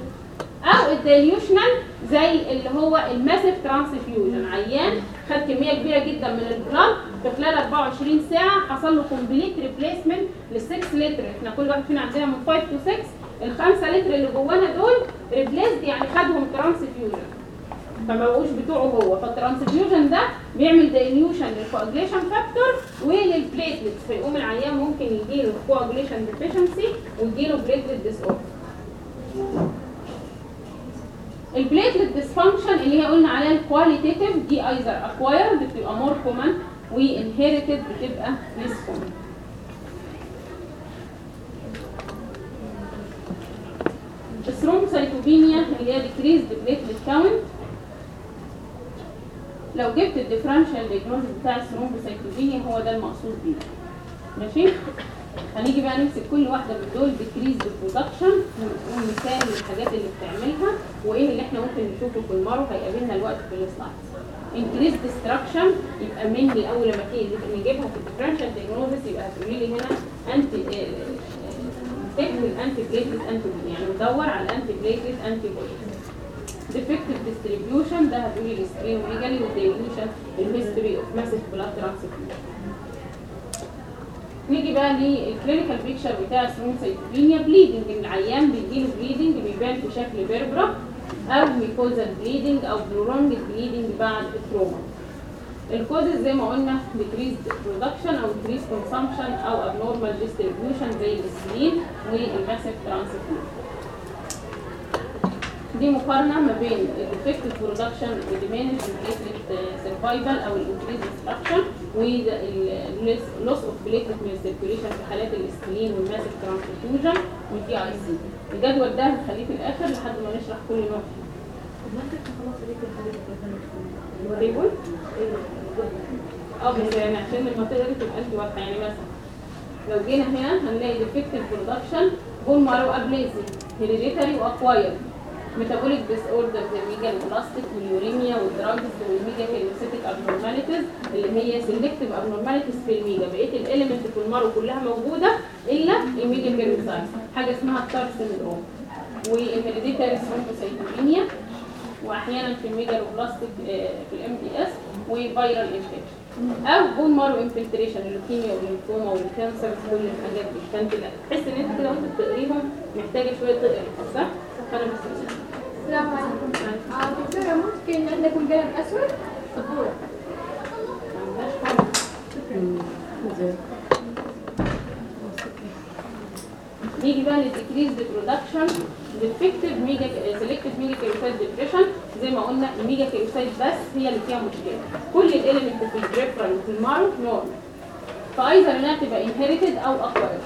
أو ال dilutional زي اللي هو ال massive transfusion. عيان خد كمية كبيرة جدا من ال blood. في خلال 24 ساعة حصل له complete replacement لل 6 لتر. إحنا كل واحد فينا عندنا من 5 to 6 ال 5 لتر اللي جوانا دول replaced يعني خدهم transfusion. فما بقوش بتوعه هو. فال transfusion ده بيعمل dilution لل coagulation factor ولل platelets فيقوم العيان ممكن يجيله coagulation deficiency ويجيله platelet disorder ال platelet dysfunction اللي هي قلنا عليها ال qualitative دي either acquired بتبقى more common و inherited بتبقى less common ال thrombocytopenia اللي هي decreased platelet count لو جبت ال differential diagnosis بتاع ال thrombocytopenia هو ده المقصود بيه. ماشي؟ هنيجي بقى نمسك كل واحدة من دول decreased production ونقول مثال للحاجات اللي بتعملها وإيه اللي إحنا ممكن نشوفه في المرض هيقابلنا الوقت في ال slides. increased destruction يبقى مني أول لما تيجي نجيبها في ال differential diagnosis يبقى هتقولي لي هنا انتي تكتب ال antiplatelet anti يعني ندور على ال antiplatelet antibodies defective distribution ده هتقولي لي splenomegaly وال dilution ال history of massive blood transfusion نيجي بقى لل clinical picture بتاع ال thrombocytopenia bleeding العيان بيجيله bleeding بيبان في شكل purpura أو mucosal bleeding أو prolonged bleeding بعد ال trauma ال causes زي ما قلنا decreased production أو increased consumption أو abnormal distribution زي ال spleen وال massive transfusion دي مقارنة ما بين الديفكتيف برودكشن البليتلت سرفايفل أو الانكريز ديستراكشن واللوس اوف بليتلت من السيركيوليشن في حالات ال spleen وال massive transfusion وال DIC الجدول ده هنخليه في الآخر لحد ما نشرح كل نوع. فيه آه بس يعني عشان المنطقة دي تبقى انت واضحة يعني مثلا لو جينا هنا هنلاقي defective production bone marrow aplasia hereditary و acquired metabolic disorder ال megaloblastic وال uremia وال drugs وال megakaryocytic abnormalities اللي هي selective abnormalities في ال mega. بقية ال element في ال marrow كلها موجودة إلا ال megakaryocyte حاجة اسمها ال TAR syndrome وال hereditary thrombocytopenia وأحيانا في ال megaloblastic في ال MDS و viral infection أو bone marrow infiltration ال leukemia وال lymphoma وال cancer كل الحاجات دي. فأنت تحس إن أنت كده وأنت بتقريهم محتاجة شوية تقري. صح؟ فانا بس السلام عليكم آه، دكتورة ممكن عندكم قلم أسود؟ سبورة نيجي بقى لل decreased production defective mega selective megakaryocyte depression زي ما قلنا ال megakaryocyte بس هي اللي فيها مشكلة. كل الاليمنت في البريفرال وفي المارو نورمال فايذر إنها تبقى inherited أو acquired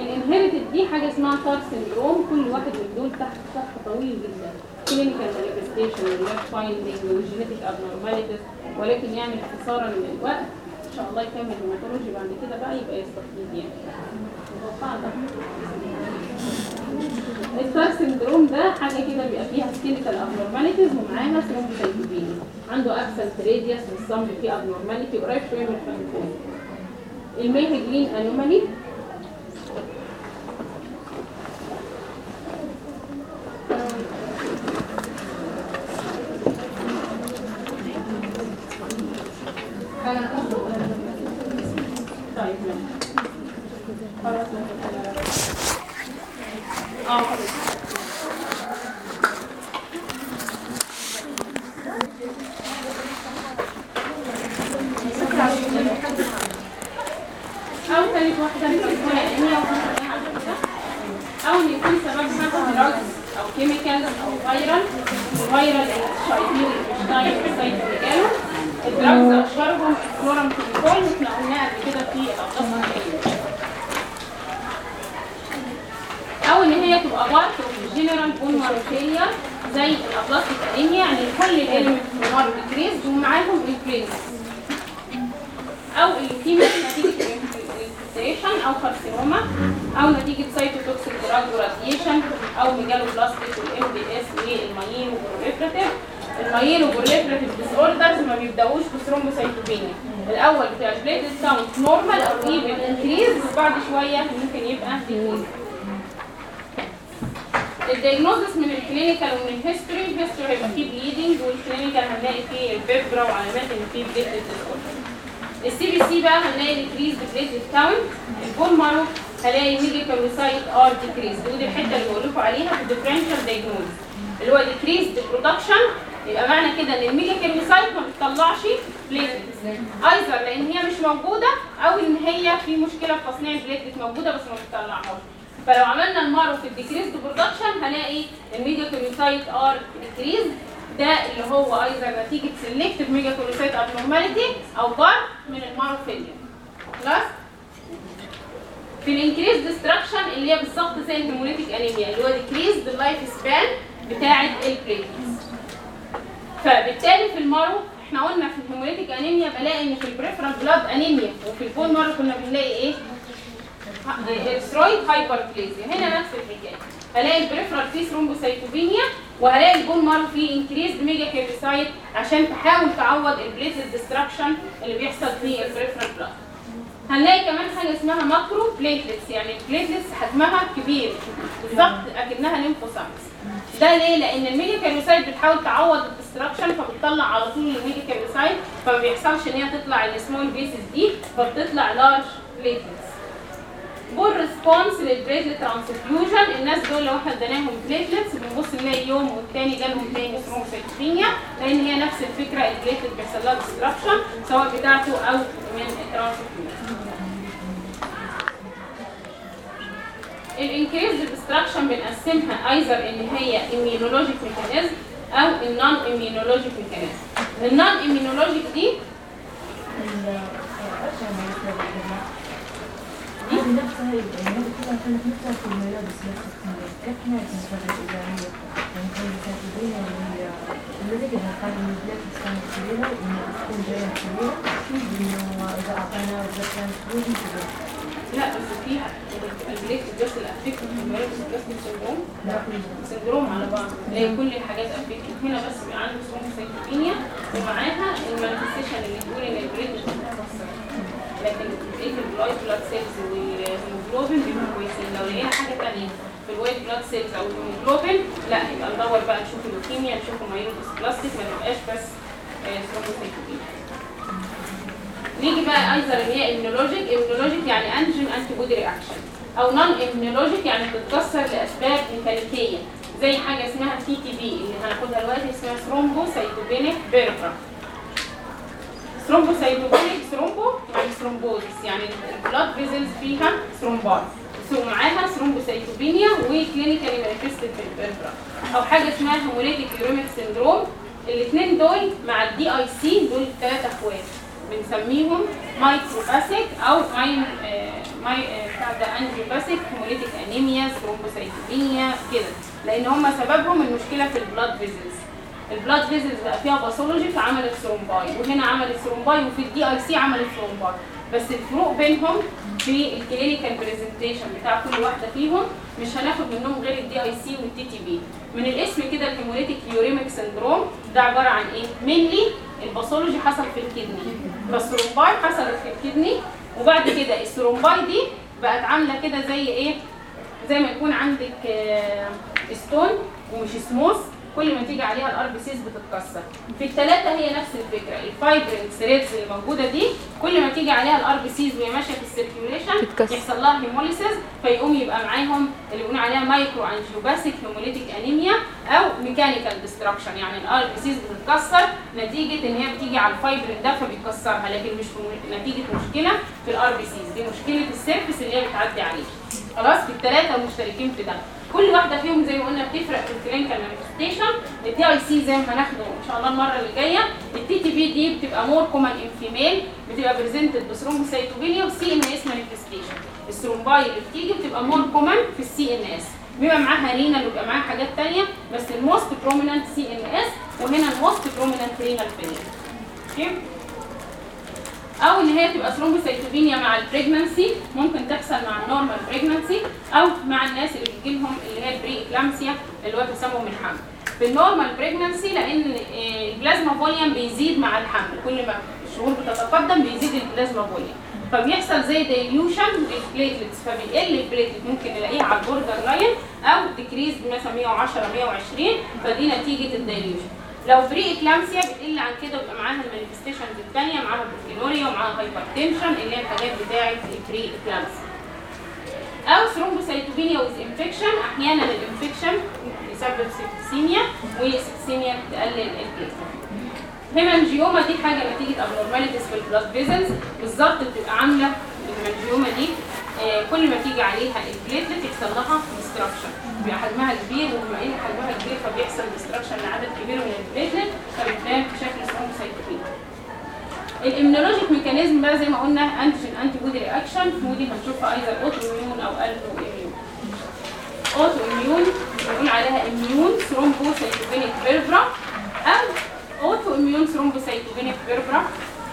ال inherited دي حاجة اسمها TAR syndrome كل واحد من دول تحت سطح طويل جدا. clinical manifestation وال lab finding وال genetic abnormalities ولكن يعني اختصارا من الوقت إن شاء الله يكمل الميثولوجي بعد كده بقى يبقى يستفيد يعني. ال TAR syndrome ده حاجة كده بيبقى فيها skeletal abnormalities ومعاها thrombocytopenia عنده absent radius والصمت فيه abnormality قريب شوية من الفانكوز الميهجلين anomaly خلاص ممكن آه أو ثالث واحدة بتكون أنيميا أو إن يكون سببها دراجز أو كيميكالز أو فيرال الفيرال الشايبين الشايبين سايتوميجالو الدراجز أشهرهم كلورامفينيكول إحنا قلناها قبل كده في الأقسام أو إن هي تبقى part of ال general bone marrow failure زي ال aplastic anemia يعني كل ال element في ال marrow decreased ومعاهم انفلونزا أو الليكيميا نتيجة infiltration أو carcinoma أو نتيجة cytotoxic drug و radiation أو megaloblastic وال MDS وال myeloproliferative ال myeloproliferative disorders ما بيبدأوش ب thrombocytopenia الأول بتاع ال platelet count normal أو even increased وبعد شوية ممكن يبقى ديكريز الدياجنوزس من الكلينيكال ومن الهيستوري الهيستوري هيبقى فيه bleeding وال clinical هنلاقي فيه ال purpura وعلامات ان فيه disorder ال CBC بقى هنلاقي decreased platelet count ال bone marrow هلاقي megakaryocyte are decreased ودي الحتة اللي بقول لكم عليها في ال differential diagnosis اللي هو decreased production يبقى معنى كده إن ال megakaryocyte ما بتطلعش platelets either لأن هي مش موجودة أو إن هي في مشكلة في تصنيع ال platelets موجوده بس ما بتطلعهاش. فلو عملنا ال marrow في ال decreased production هلاقي ال megakaryocyte are decreased ده اللي هو أيضا نتيجة selective megakaryocyte abnormality أو part من ال marrow failure خلاص؟ في ال increased destruction اللي هي بالظبط زي ال hemolytic anemia اللي هو decreased ال life span بتاعة ال platelets فبالتالي في ال marrow إحنا قلنا في ال hemolytic anemia بلاقي إن في ال peripheral blood anemia وفي ال bone marrow كنا بنلاقي إيه؟ erythroid hyperplasia هنا نفس الحكاية. هلاقي ال peripheral فيه thrombocytopenia وهلاقي ال bone marrow فيه increased megakaryocyte عشان تحاول تعوض ال platelet destruction اللي بيحصل في ال peripheral blood هنلاقي كمان حاجة اسمها macroplatelets يعني ال platelets حجمها كبير. بالظبط أكنها lymphocytes ده ليه؟ لأن ال megakaryocyte بتحاول تعوض ال destruction فبتطلع على طول ال megakaryocyte فما بيحصلش إن هي تطلع ال small pieces دي فبتطلع large platelets poor response لل platelet transfusion الناس دول لو إحنا اديناهم platelets بنبص نلاقي يوم والتاني جالهم تاني thrombocytopenia لأن هي نفس الفكرة ال platelet بيحصل لها destruction سواء بتاعته أو من ال transfusion ال increased destruction بنقسمها either إن هي immunologic mechanism أو ال non immunologic mechanism ال non immunologic دي هذه نفسها الملابس لا بس في ال platelet just ال effect في المرض just syndrome syndrome على بعض كل الحاجات هنا بس عنده thrombocytopenia ومعاها ال manifestation اللي بتقول ان ال platelet مش هتتكسر لكن بقيه ال white blood cells والهيموجلوبين بيبقوا كويسين. لو لقينا حاجة ثانية في ال white blood cells أو الهيموجلوبين لا يبقى ندور بقى نشوف اللوكيميا نشوف ال myelodysplastic ما تبقاش بس thrombocytopenia نيجي بقى either اللي هي immunologic. immunologic يعني antigen antibody reaction أو non immunologic يعني بتتكسر لأسباب ميكانيكية زي حاجة اسمها TTP اللي هناخدها دلوقتي اسمها thrombocytopenic purpura thrombocytopenic thrombo يعني thrombosis يعني ال blood vessels فيها thrombi معاها thrombocytopenia و clinically manifested في ال purpura أو حاجة اسمها hemolytic uremic syndrome الاثنين دول مع ال DIC دول ثلاثة أخوات. بنسميهم micropathic أو ماين آه ماي آه بتاع ده angiopathic hemolytic anemia thrombocytopenia كده. لأن هم سببهم المشكلة في ال blood vessels ال blood vessels بقى فيها pathology فعملت thrombi وهنا عملت thrombi وفي ال DIC عملت thrombi بس الفروق بينهم في ال clinical presentation بتاع كل واحدة فيهم مش هناخد منهم غير ال DIC وال TTP من الاسم كده ال hemolytic uremic syndrome ده عبارة عن إيه؟ mainly ال pathology حصل في ال kidney. فال thrombi حصلت في ال kidney. وبعد كده ال thrombi دي بقت عاملة كده زي إيه؟ زي ما يكون عندك stone ومش سموث كل ما تيجي عليها ال RBCs بتتكسر. في الثلاثه هي نفس الفكرة. ال fibrin threads اللي موجودة دي كل ما تيجي عليها ال RBCs وهي ماشية في ال circulation. يحصل لها hemolysis فيقوم يبقى معاهم اللي بيقولوا عليها microangiopathic hemolytic anemia أو mechanical destruction يعني ال RBCs بتتكسر نتيجة إن هي بتيجي على الفايبرين ده فبيكسرها لكن مش في نتيجة مشكلة في ال RBCs دي مشكلة ال surface اللي هي بتعدي عليه. خلاص؟ الثلاثه مشتركين في ده. كل واحدة فيهم زي ما قلنا بتفرق في ال clinical manifestation ال DIC زي ما هناخده إن شاء الله المرة اللي جاية. ال TTP دي بتبقى more common in female بتبقى presented ب thrombocytopenia و CNS manifestation ال thrombi اللي بتيجي بتبقى more common في ال CNS بيبقى معاها renal وبيبقى معاها حاجات تانية بس ال most prominent CNS وهنا ال most prominent renal failure okay أو إن هي تبقى thrombocytopenia مع ال pregnancy ممكن تحصل مع ال normal pregnancy أو مع الناس اللي بتجي لهم اللي هي ال pre-eclampsia اللي هو تسمم الحمل في ال normal pregnancy لأن آه، ال plasma volume بيزيد مع الحمل. كل ما الشهور بتتقدم بيزيد ال plasma volume فبيحصل زي dilution لل platelets فبيقل ال platelet ممكن نلاقيها على ال borderline أو decrease مثلا 110 120 فدي نتيجة ال dilution لو pre-eclampsia بتقل عن كده ويبقى معاها ال manifestations الثانية معاها proteinuria ومعاها hypertension اللي هي الحاجات بتاعه ال pre-eclampsia أو thrombocytopenia with infection أحيانا ال infection يسبب septicemia وال septicemia بتقلل ال platelet hemangioma دي حاجة نتيجة abnormalities في ال blood vessels بالظبط بتبقى عاملة ال hemangioma دي آه، كل ما تيجي عليها ال platelet يحصل لها destruction حجمها كبير وبما إن حجمها كبير فبيحصل destruction لعدد كبير من ال platelet فبتبان في شكل thrombocytopenia ال immunologic mechanism بقى زي ما قلنا antigen antibody reaction ودي هنشوفها أيضا autoimmune أو alloimmune autoimmune بنقول عليها immune thrombocytopenic purpura أو autoimmune thrombocytopenic purpura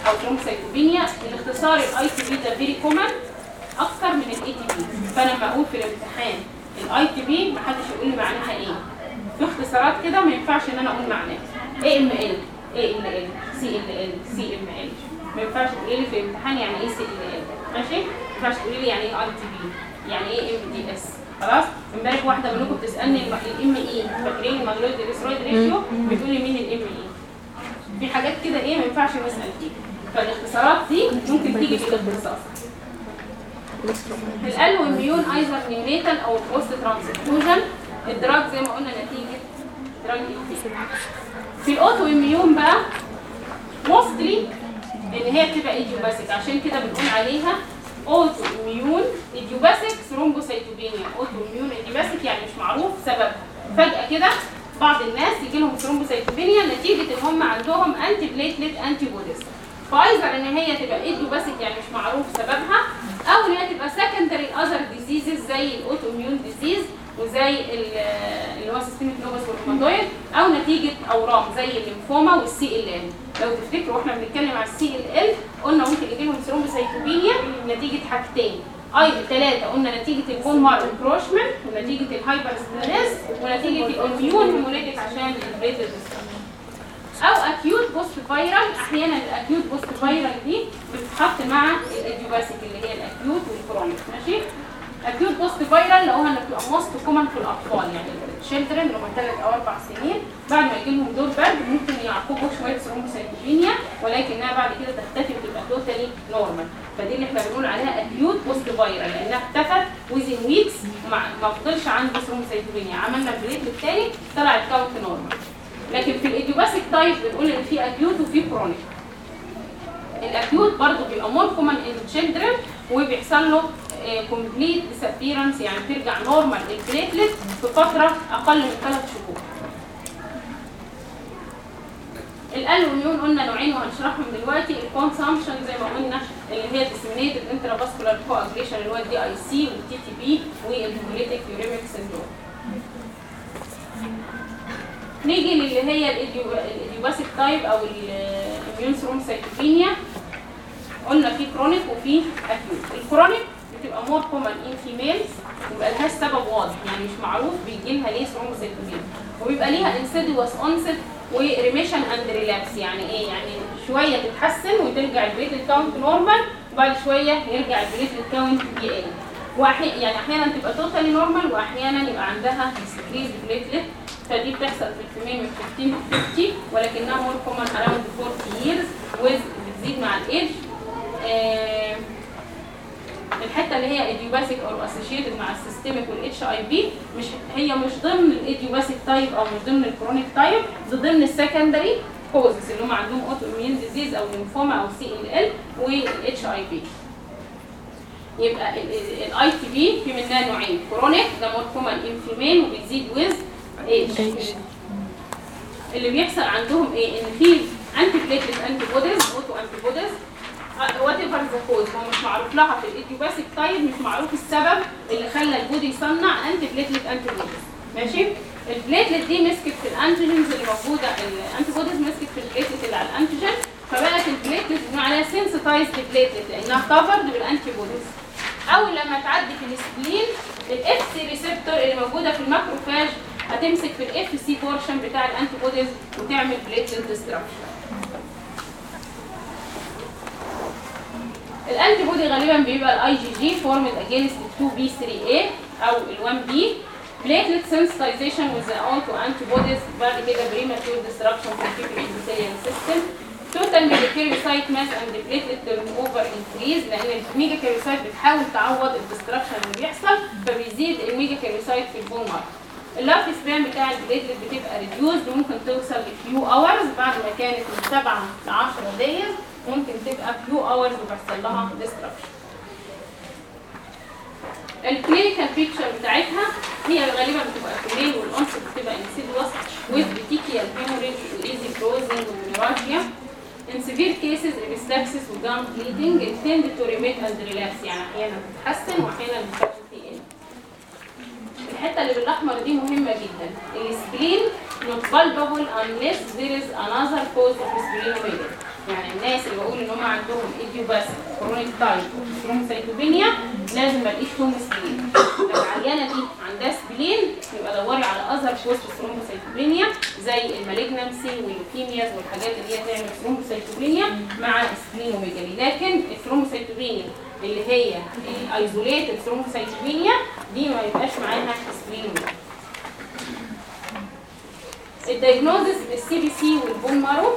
أو thrombocytopenia الاختصار ال ITP ده very common أكتر من ال TTP فأنا لما أقول في الامتحان ال ITP محدش يقول لي معناها إيه. في اختصارات كده ما ينفعش ان أنا أقول معناها اي ام ال اي ال ال CLL سي ام ال. ما ينفعش تقولي لي في الامتحان يعني إيه سي ال ال. ماشي؟ ما ينفعش تقولي لي يعني إيه ITP. يعني إيه MDS. خلاص؟ امبارح واحدة منكم بتسألني ال ME. فاكرين ال myeloid erythroid ratio؟ بتقول لي مين ال ME. في حاجات كده إيه ما ينفعش نسال فيها فالاختصارات دي ممكن تيجي في الاختصاص. ال alloimmune either neonatal أو post transfusion ال drug زي ما قلنا نتيجة drug في ال autoimmune بقى mostly ان هي بتبقى idiopathic عشان كده بنقول عليها autoimmune idiopathic thrombocytopenia autoimmune idiopathic يعني مش معروف سبب. فجأة كده بعض الناس يجي لهم thrombocytopenia نتيجة إن هم عندهم anti-platelet antibodies ف either إن هي تبقى idiopathic يعني مش معروف سببها أو إن هي تبقى secondary other diseases زي ال autoimmune disease وزي ال- اللي هو systemic lupus وال rheumatoid أو نتيجة أورام زي ال lymphoma وال CLL لو تفتكروا وإحنا بنتكلم على ال CLL قلنا ممكن يجي لهم thrombocytopenia نتيجة حاجتين. أي ثلاثة قلنا نتيجة ال bone marrow encroachment ونتيجة ال hypersplenism ونتيجة ال immune hemolytic عشان ال platelet أو acute post viral أحيانا ال acute post viral دي بتتحط مع ال idiopathic اللي هي ال acute وال chronic ماشي؟ acute post viral لو انها بتبقى most common في الأطفال يعني ال children اللي هم ثلاث أو أربع سنين. بعد ما يجي لهم دور برد ممكن يعقبوا شوية thrombocytopenia ولكنها بعد كده تختفي وتبقى totally normal فدي اللي إحنا بنقول عليها acute post viral لأنها اختفت within weeks وما ما فضلش عنده thrombocytopenia عملنا ال platelet الثاني طلع ال count normal لكن في ال idiopathic type بنقول إن في acute وفي chronic ال acute برضه بيبقى more common in children وبيحصل له complete disappearance يعني بترجع normal ال platelet في فترة أقل من ثلاث شهور. ال immune قلنا نوعين وهنشرحهم دلوقتي. ال consumption زي ما قلنا اللي هي disseminated intravascular coagulation اللي هو ال DIC وال TTP وال hemolytic uremic syndrome نيجي للي هي ال idiopathic type أو ال immune thrombocytopenia قلنا في chronic وفي acute. ال chronic بتبقى more common in females ويبقى لها سبب واضح يعني مش معروف بيجي لها ليه thrombocytopenia وبيبقى ليها insidious onset و remission and relapse يعني إيه؟ يعني شوية تتحسن وترجع ال platelet count normal وبعد شوية يرجع البليتلت كاونت يقل وأحي... يعني أحيانا تبقى totally normal وأحيانا يبقى عندها decrease platelet فدي بتحصل في ال female من 15 to 50 ولكنها more common around 40 years with بتزيد مع الإيدج. الحتة اللي هي idiopathic أو associated مع ال systemic وال HIV مش هي مش ضمن ال idiopathic type أو مش ضمن ال chronic type ده ضمن ال secondary causes اللي هم عندهم autoimmune disease أو ليمفوما أو CLL وال HIV يبقى ال ITP في منها نوعين chronic ده more common in female وبتزيد ويز اللي بيحصل عندهم إيه؟ إن في anti platelet antibodies auto antibodies whatever the cause هو مش معروف لها في ال idiopathic type مش معروف السبب اللي خلى ال body يصنع anti platelet antibodies ماشي؟ ال platelet دي مسكت في ال antigens اللي موجودة ال antibodies مسكت في ال platelet اللي على ال antigen فبقت ال platelet بنقول عليها sensitized platelet لأنها covered بال antibodies أول لما تعدي في ال spleen ال Fc receptor اللي موجودة في ال macrophage هتمسك في ال Fc portion بتاع ال antibodies وتعمل platelet destruction ال antibody غالبا بيبقى ال IgG formed against 2 b 3 a أو ال 1 b platelet sensitization with auto antibodies بعد كده premature destruction في endothelial system total megakaryocyte mass and platelet turnover increase لأن ال megakaryocyte بتحاول تعوض ال destruction اللي بيحصل فبيزيد ال megakaryocyte في ال bone marrow ال life span بتاع ال platelet بتبقى reduced ممكن توصل ل few hours بعد ما كانت من 7 ل 10 days ممكن تبقى few hours وبيحصل لها destruction ال clinical picture بتاعتها هي غالبا بتبقى clean وال onset بتبقى insidious with petechial hemorrhage و easy bruising و menorrhagia in severe cases epistaxis و gum it tend to remit and relapse يعني أحيانا بتتحسن واحيانا بتقل الحتة اللي بالأحمر دي مهمة جدا. ال spleen not palpable unless there is another cause of splenomegaly يعني الناس اللي بقول إن هم عندهم idiopathic chronic type thrombocytopenia لازم ما الاقيش فيهم spleen لو العيانه دي عندها spleen يبقى دوري على other cause thrombocytopenia زي ال malignancy وال leukemias والحاجات اللي هي تعمل thrombocytopenia مع splenomegaly لكن ال thrombocytopenia اللي هي ال isolated thrombocytopenia دي ما يبقاش معاها splenomegaly ال diagnosis بال CBC وال bone marrow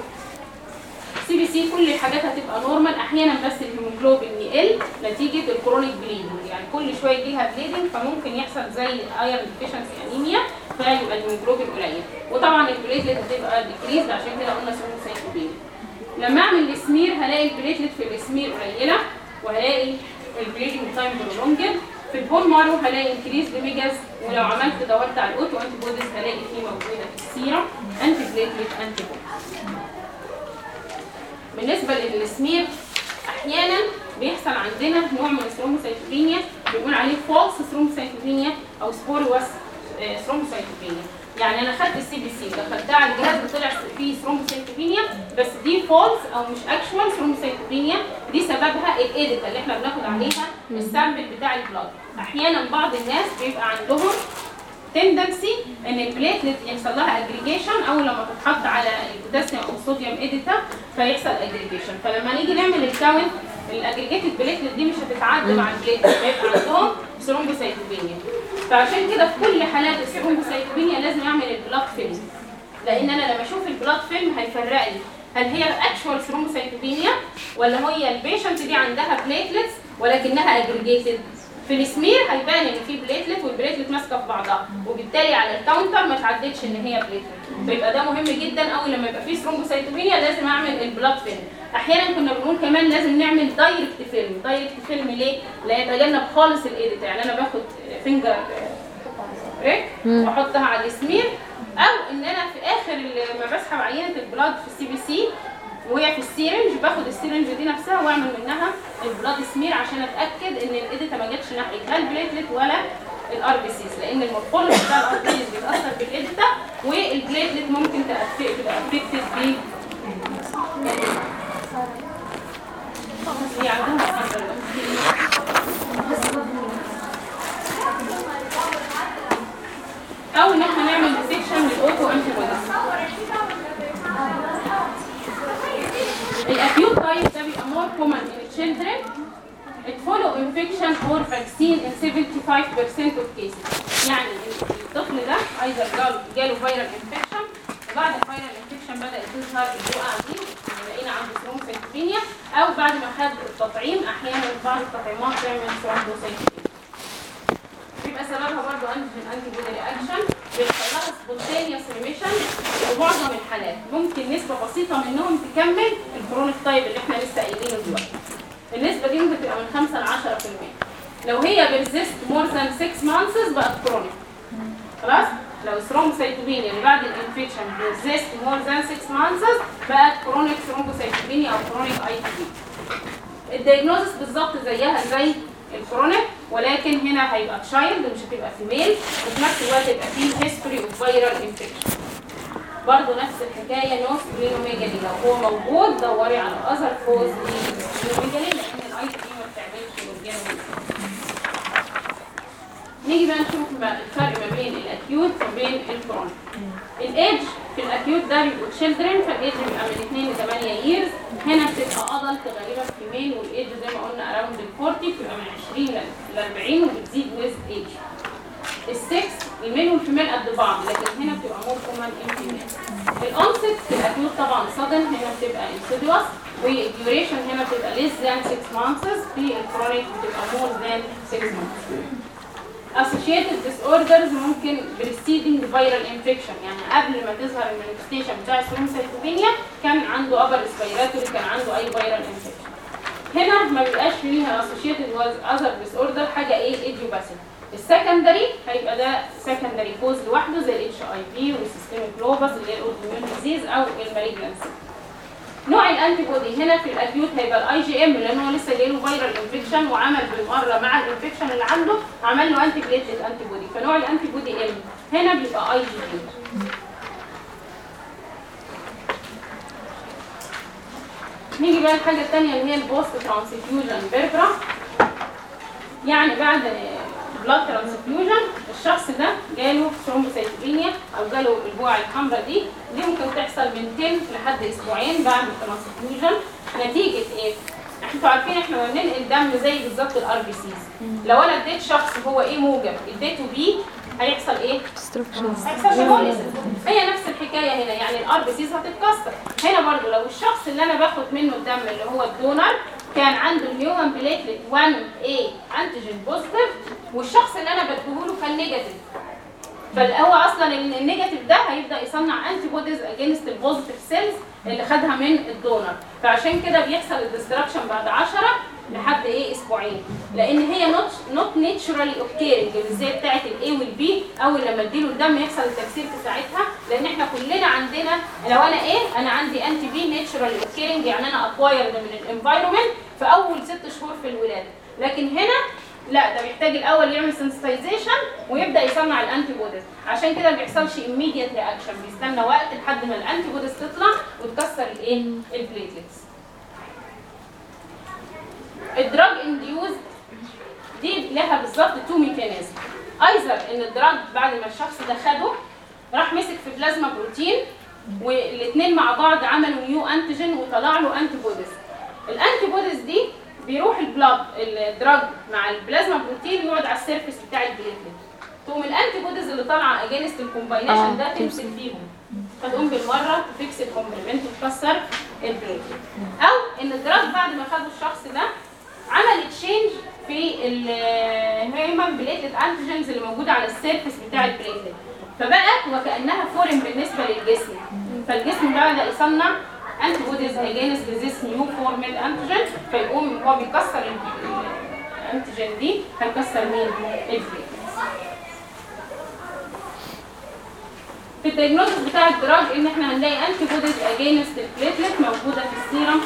CBC كل الحاجات هتبقى normal أحيانا بس الهيموجلوبين يقل نتيجة ال chronic bleeding يعني كل شوية يجي لها bleeding فممكن يحصل زي iron deficiency anemia فيبقى الهيموجلوبين قليل. وطبعا ال platelet هتبقى decrease عشان كده قلنا thrombocytopenia لما أعمل السمير هلاقي ال platelet في السمير قليلة. وهلاقي ال bleeding time prolonged في ال bone marrow هلاقي increase ل megas ولو عملت دورت على ال auto antibodies هلاقي فيه موجودة في ال serum anti platelet antibodies بالنسبة للسمير أحيانا بيحصل عندنا نوع من ال thrombocytopenia بنقول عليه false thrombocytopenia أو spurious thrombocytopenia يعني أنا خدت ال CBC دخلتها على الجهاز وطلع فيه thrombocytopenia بس دي false أو مش actual thrombocytopenia دي سببها ال EDTA اللي إحنا بناخد عليها ال sample بتاع ال blood أحيانا بعض الناس بيبقى عندهم tendency إن ال platelet يحصل لها اجريجيشن اول لما تتحط على البوتاسيوم أو الصوديوم EDTA فيحصل اجريجيشن فلما نيجي نعمل ال count ال aggregated platelet دي مش هتتعدى مع ال platelet هيبقى عندهم thrombocytopenia فعشان كده في كل حالات ال thrombocytopenia لازم اعمل ال blood film لأن أنا لما أشوف ال blood film هيفرق لي هل هي actual thrombocytopenia ولا هي ال patient دي عندها platelets ولكنها aggregated في السمير هيبان ان في platelet وال platelet ماسكة في بعضها وبالتالي على ال counter ما تعدتش ان هي platelet فيبقى ده مهم جدا اول لما يبقى في thrombocytopenia لازم أعمل ال blood film أحيانا كنا بنقول كمان لازم نعمل direct film direct film ليه؟ لا يتجنب خالص ال EDTA يعني أنا باخد finger prick وأحطها على السمير أو إن أنا في آخر ما بسحب عينة ال blood في ال CBC وهي في ال syringe باخد ال syringe دي نفسها وأعمل منها ال blood smear عشان أتأكد إن ال EDTA ما جاتش ناحية لا ال platelet ولا ال RBCs لأن ال morphology بتاع ال RBCs بيتأثر بال EDTA وال platelet ممكن تبقى affected ب هي عندها أو إن إحنا نعمل detection لل auto antibodies ال acute type ده بيبقى more common in children. It follow infection or vaccine in 75% of cases. يعني الطفل ده أيضا جال- جاله viral infection وبعد ال viral infection بدات تظهر البقع دي لقينا عنده thrombocytopenia أو بعد ما خد التطعيم أحيانا بعض التطعيمات تعمل thrombocytopenia بيبقى سببها برضه antigen anti reaction بيحصل لها spontaneous remission ومعظم الحالات. ممكن نسبة بسيطة منهم تكمل ال chronic type اللي إحنا لسه قايلينه دلوقتي. النسبة دي ممكن تبقى من 5 ل 10% لو هي persist more than 6 months بقت chronic خلاص؟ لو thrombocytopenia اللي بعد ال infection persist more than 6 months بقت chronic thrombocytopenia أو chronic ITP ال diagnosis بالظبط زيها زي ال chronic ولكن هنا هيبقى child مش هتبقى female وفي نفس الوقت يبقى فيه history of viral infection برضه نفس الحكاية no splenomegaly لو هو موجود دوري على other cause لل splenomegaly لأن ال IT ما بتعملش organomegaly نيجي بقى نشوف الفرق ما بين ال acute وما بين ال chronic ال age في ال acute ده بيبقوا children فال age بيبقى من 2 ل 8 years هنا بتبقى adult غالبا female وال age زي ما قلنا around ال 40 بتبقى من 20 ل 40 وبتزيد with age ال sex ال male وال female قد بعض لكن هنا بتبقى more common in female ال onset في ال acute طبعا sudden هنا بتبقى insidious وال duration هنا بتبقى less than 6 months في ال chronic بتبقى more than 6 months. Associated disorders ممكن preceding viral infection. يعني قبل ما تظهر ال manifestation بتاع ال thrombocytopenia كان عنده upper respiratory كان عنده أي viral infection. هنا ما بيبقاش ليها associated with other disorder حاجة إيه؟ idiopathic. ال secondary هيبقى ده secondary cause لوحده زي ال HIV وال systemic lupus اللي هي ال autoimmune disease أو ال malignancy نوع ال antibody هنا في ال acute هيبقى ال IgM لأن هو لسه جايله viral infection وعمل بالمرة مع ال infection اللي عنده عمل له anti platelet antibody فنوع ال antibody M هنا بيبقى IgM نيجي بقى الحاجة الثانية اللي هي ال post transfusion purpura يعني بعد blood transfusion الشخص ده جاله thrombocytopenia أو جاله البقع الحمراء دي. دي ممكن تحصل من 10 لحد أسبوعين بعد ال transfusion نتيجة إيه؟ أنتوا عارفين إحنا بننقل دم زي بالظبط ال RBCs لو أنا اديت شخص هو A موجب؟ اديته B هيحصل إيه؟ هيحصل هي نفس الحكاية هنا. يعني ال RBCs هتتكسر. هنا برضو لو الشخص اللي أنا باخد منه الدم اللي هو ال donor كان عنده ال human platelet 1 a antigen positive والشخص اللي أنا بديهوله كان negative فهو أصلا ال- ال negative ده هيبدأ يصنع antibodies against ال positive cells اللي خدها من ال donor فعشان كده بيحصل ال destruction بعد 10 لحد إيه؟ أسبوعين. لأن هي not not naturally occurring زي بتاعه ال A وال B أول لما اديله الدم يحصل التكسير في ساعتها. لأن إحنا كلنا عندنا لو أنا A؟ أنا عندي anti B naturally occurring يعني أنا acquired من ال environment في أول ست شهور في الولادة. لكن هنا لا ده بيحتاج الأول يعمل sensitization ويبدأ يصنع ال antibodies عشان كده ما بيحصلش immediate reaction بيستنى وقت لحد ما ال antibodies تطلع وتكسر الايه ال platelets ال drug induced دي لها بالظبط two mechanism either إن ال drug بعد ما الشخص ده خده راح مسك في plasma protein والاثنين مع بعض عملوا new antigen وطلع له antibodies ال antibodies دي بيروح ال blood ال drug مع ال plasma protein يقعد على ال surface بتاع ال platelet تقوم ال antibodies اللي طالعة against ال combination ده تمسك فيهم. فتقوم بالمرة ت fix ال complement وتكسر ال platelet أو إن ال drug بعد ما خده الشخص ده عمل change في ال human platelet antigens اللي موجودة على ال surface بتاع ال platelet فبقت وكأنها foreign بالنسبة للجسم. فالجسم بقى بدا يصنع antibodies against this new formed antigen فيقوم هو بيكسر ال antigen دي. هيكسر مين؟ ال platelet في ال diagnosis بتاع ال drug إن إحنا هنلاقي antibodies against ال platelet موجودة في السيرم.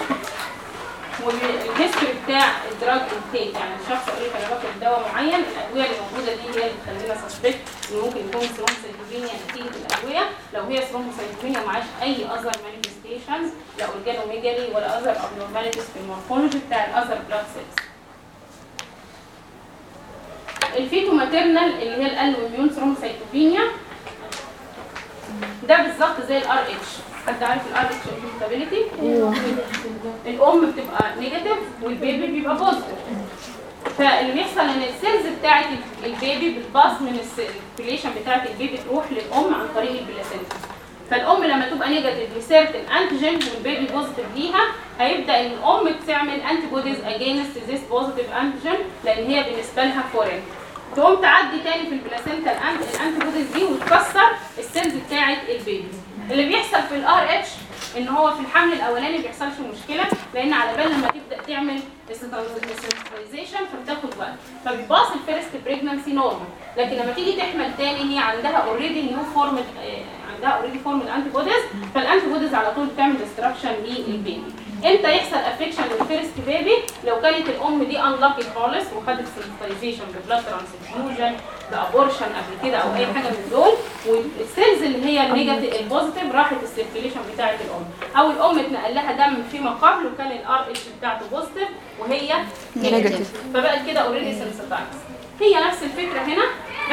وال history بتاع ال drug intake يعني الشخص قال لك أنا باخد دواء معين الأدوية اللي موجودة دي هي اللي بتخلينا suspect إن ممكن يكون thrombocytopenia نتيجه الأدوية. لو هي thrombocytopenia ومعهاش أي other manifestations لا organomegaly ولا other abnormalities في ال morphology بتاع ال other blood cells ال fetomaternal اللي هي ال alloimmune thrombocytopenia ده بالظبط زي ال Rh حد عارف ال Rh incompatibility الأم بتبقى negative وال baby بيبقى positive فاللي بيحصل إن ال cells بتاعت ال baby بتباص من ال circulation بتاعت ال baby تروح للأم عن طريق ال placenta فالأم لما تبقى negative ل certain antigen وال baby positive ليها هيبدأ إن الأم تعمل antibodies against this positive antigen لأن هي بالنسبة لها foreign تقوم تعدي تاني في ال placenta ال antibodies دي وتكسر ال cells بتاعه ال baby اللي بيحصل في الآر اتش إن هو في الحمل الأولاني بيحصلش مشكلة لأن على بال لما تبدأ تعمل ال sensitization فبتاخد وقت. فبيباص ال first pregnancy normal لكن لما تيجي تحمل تاني هي عندها already new form عندها already form ال antibodies فال antibodies على طول بتعمل destruction لل baby. إمتى يحصل affection لل first baby لو كانت الأم دي unlucky خالص وخدت sensitization ب blood transfusion ب abortion قبل كده أو أي حاجة من دول وال cells اللي هي ال negative ال positive راحت ال circulation بتاعه الأم. أو الأم اتنقل لها دم فيما قبل وكان الار اتش بتاعته positive وهي negative فبقت كده already sensitized هي نفس الفكرة هنا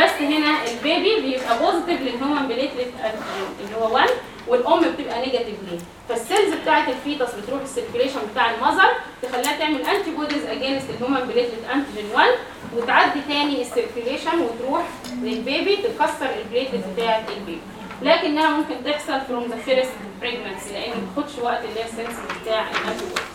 بس هنا ال baby بيبقى positive لل human platelet اللي هو 1 والأم بتبقى negative ليه؟ فال cells بتاعه ال fetus بتروح ال circulation بتاع ال mother تخليها تعمل antibodies against ال human platelet antigen 1 وتعدي تاني ال circulation وتروح لل baby تكسر ال platelet بتاعة ال baby. لكنها ممكن تحصل from the first pregnancy لأن ما بتاخدش وقت اللي هي ال synthesis بتاع ال antibodies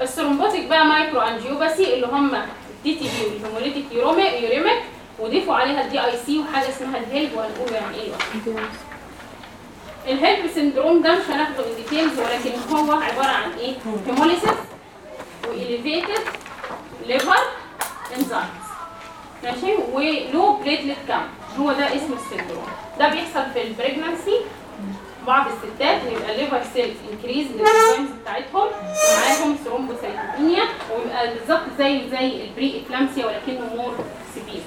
ال thrombotic بقى microangiopathy اللي هم ال TTP وال hemolytic uremic وضيفوا عليها ال DIC وحاجة اسمها ال HELLP وهنقول يعني إيه. ال HELLP syndrome ده مش هناخده in details ولكن هو عبارة عن إيه؟ hemolysis و elevated liver enzymes ماشي؟ و low platelet count هو ده اسم ال syndrome. ده بيحصل في ال pregnancy بعض الستات بيبقى ال liver cells increase ال enzymes بتاعتهم ومعاهم thrombocytopenia ويبقى بالظبط زي زي ال pre-eclampsia ولكنه more severe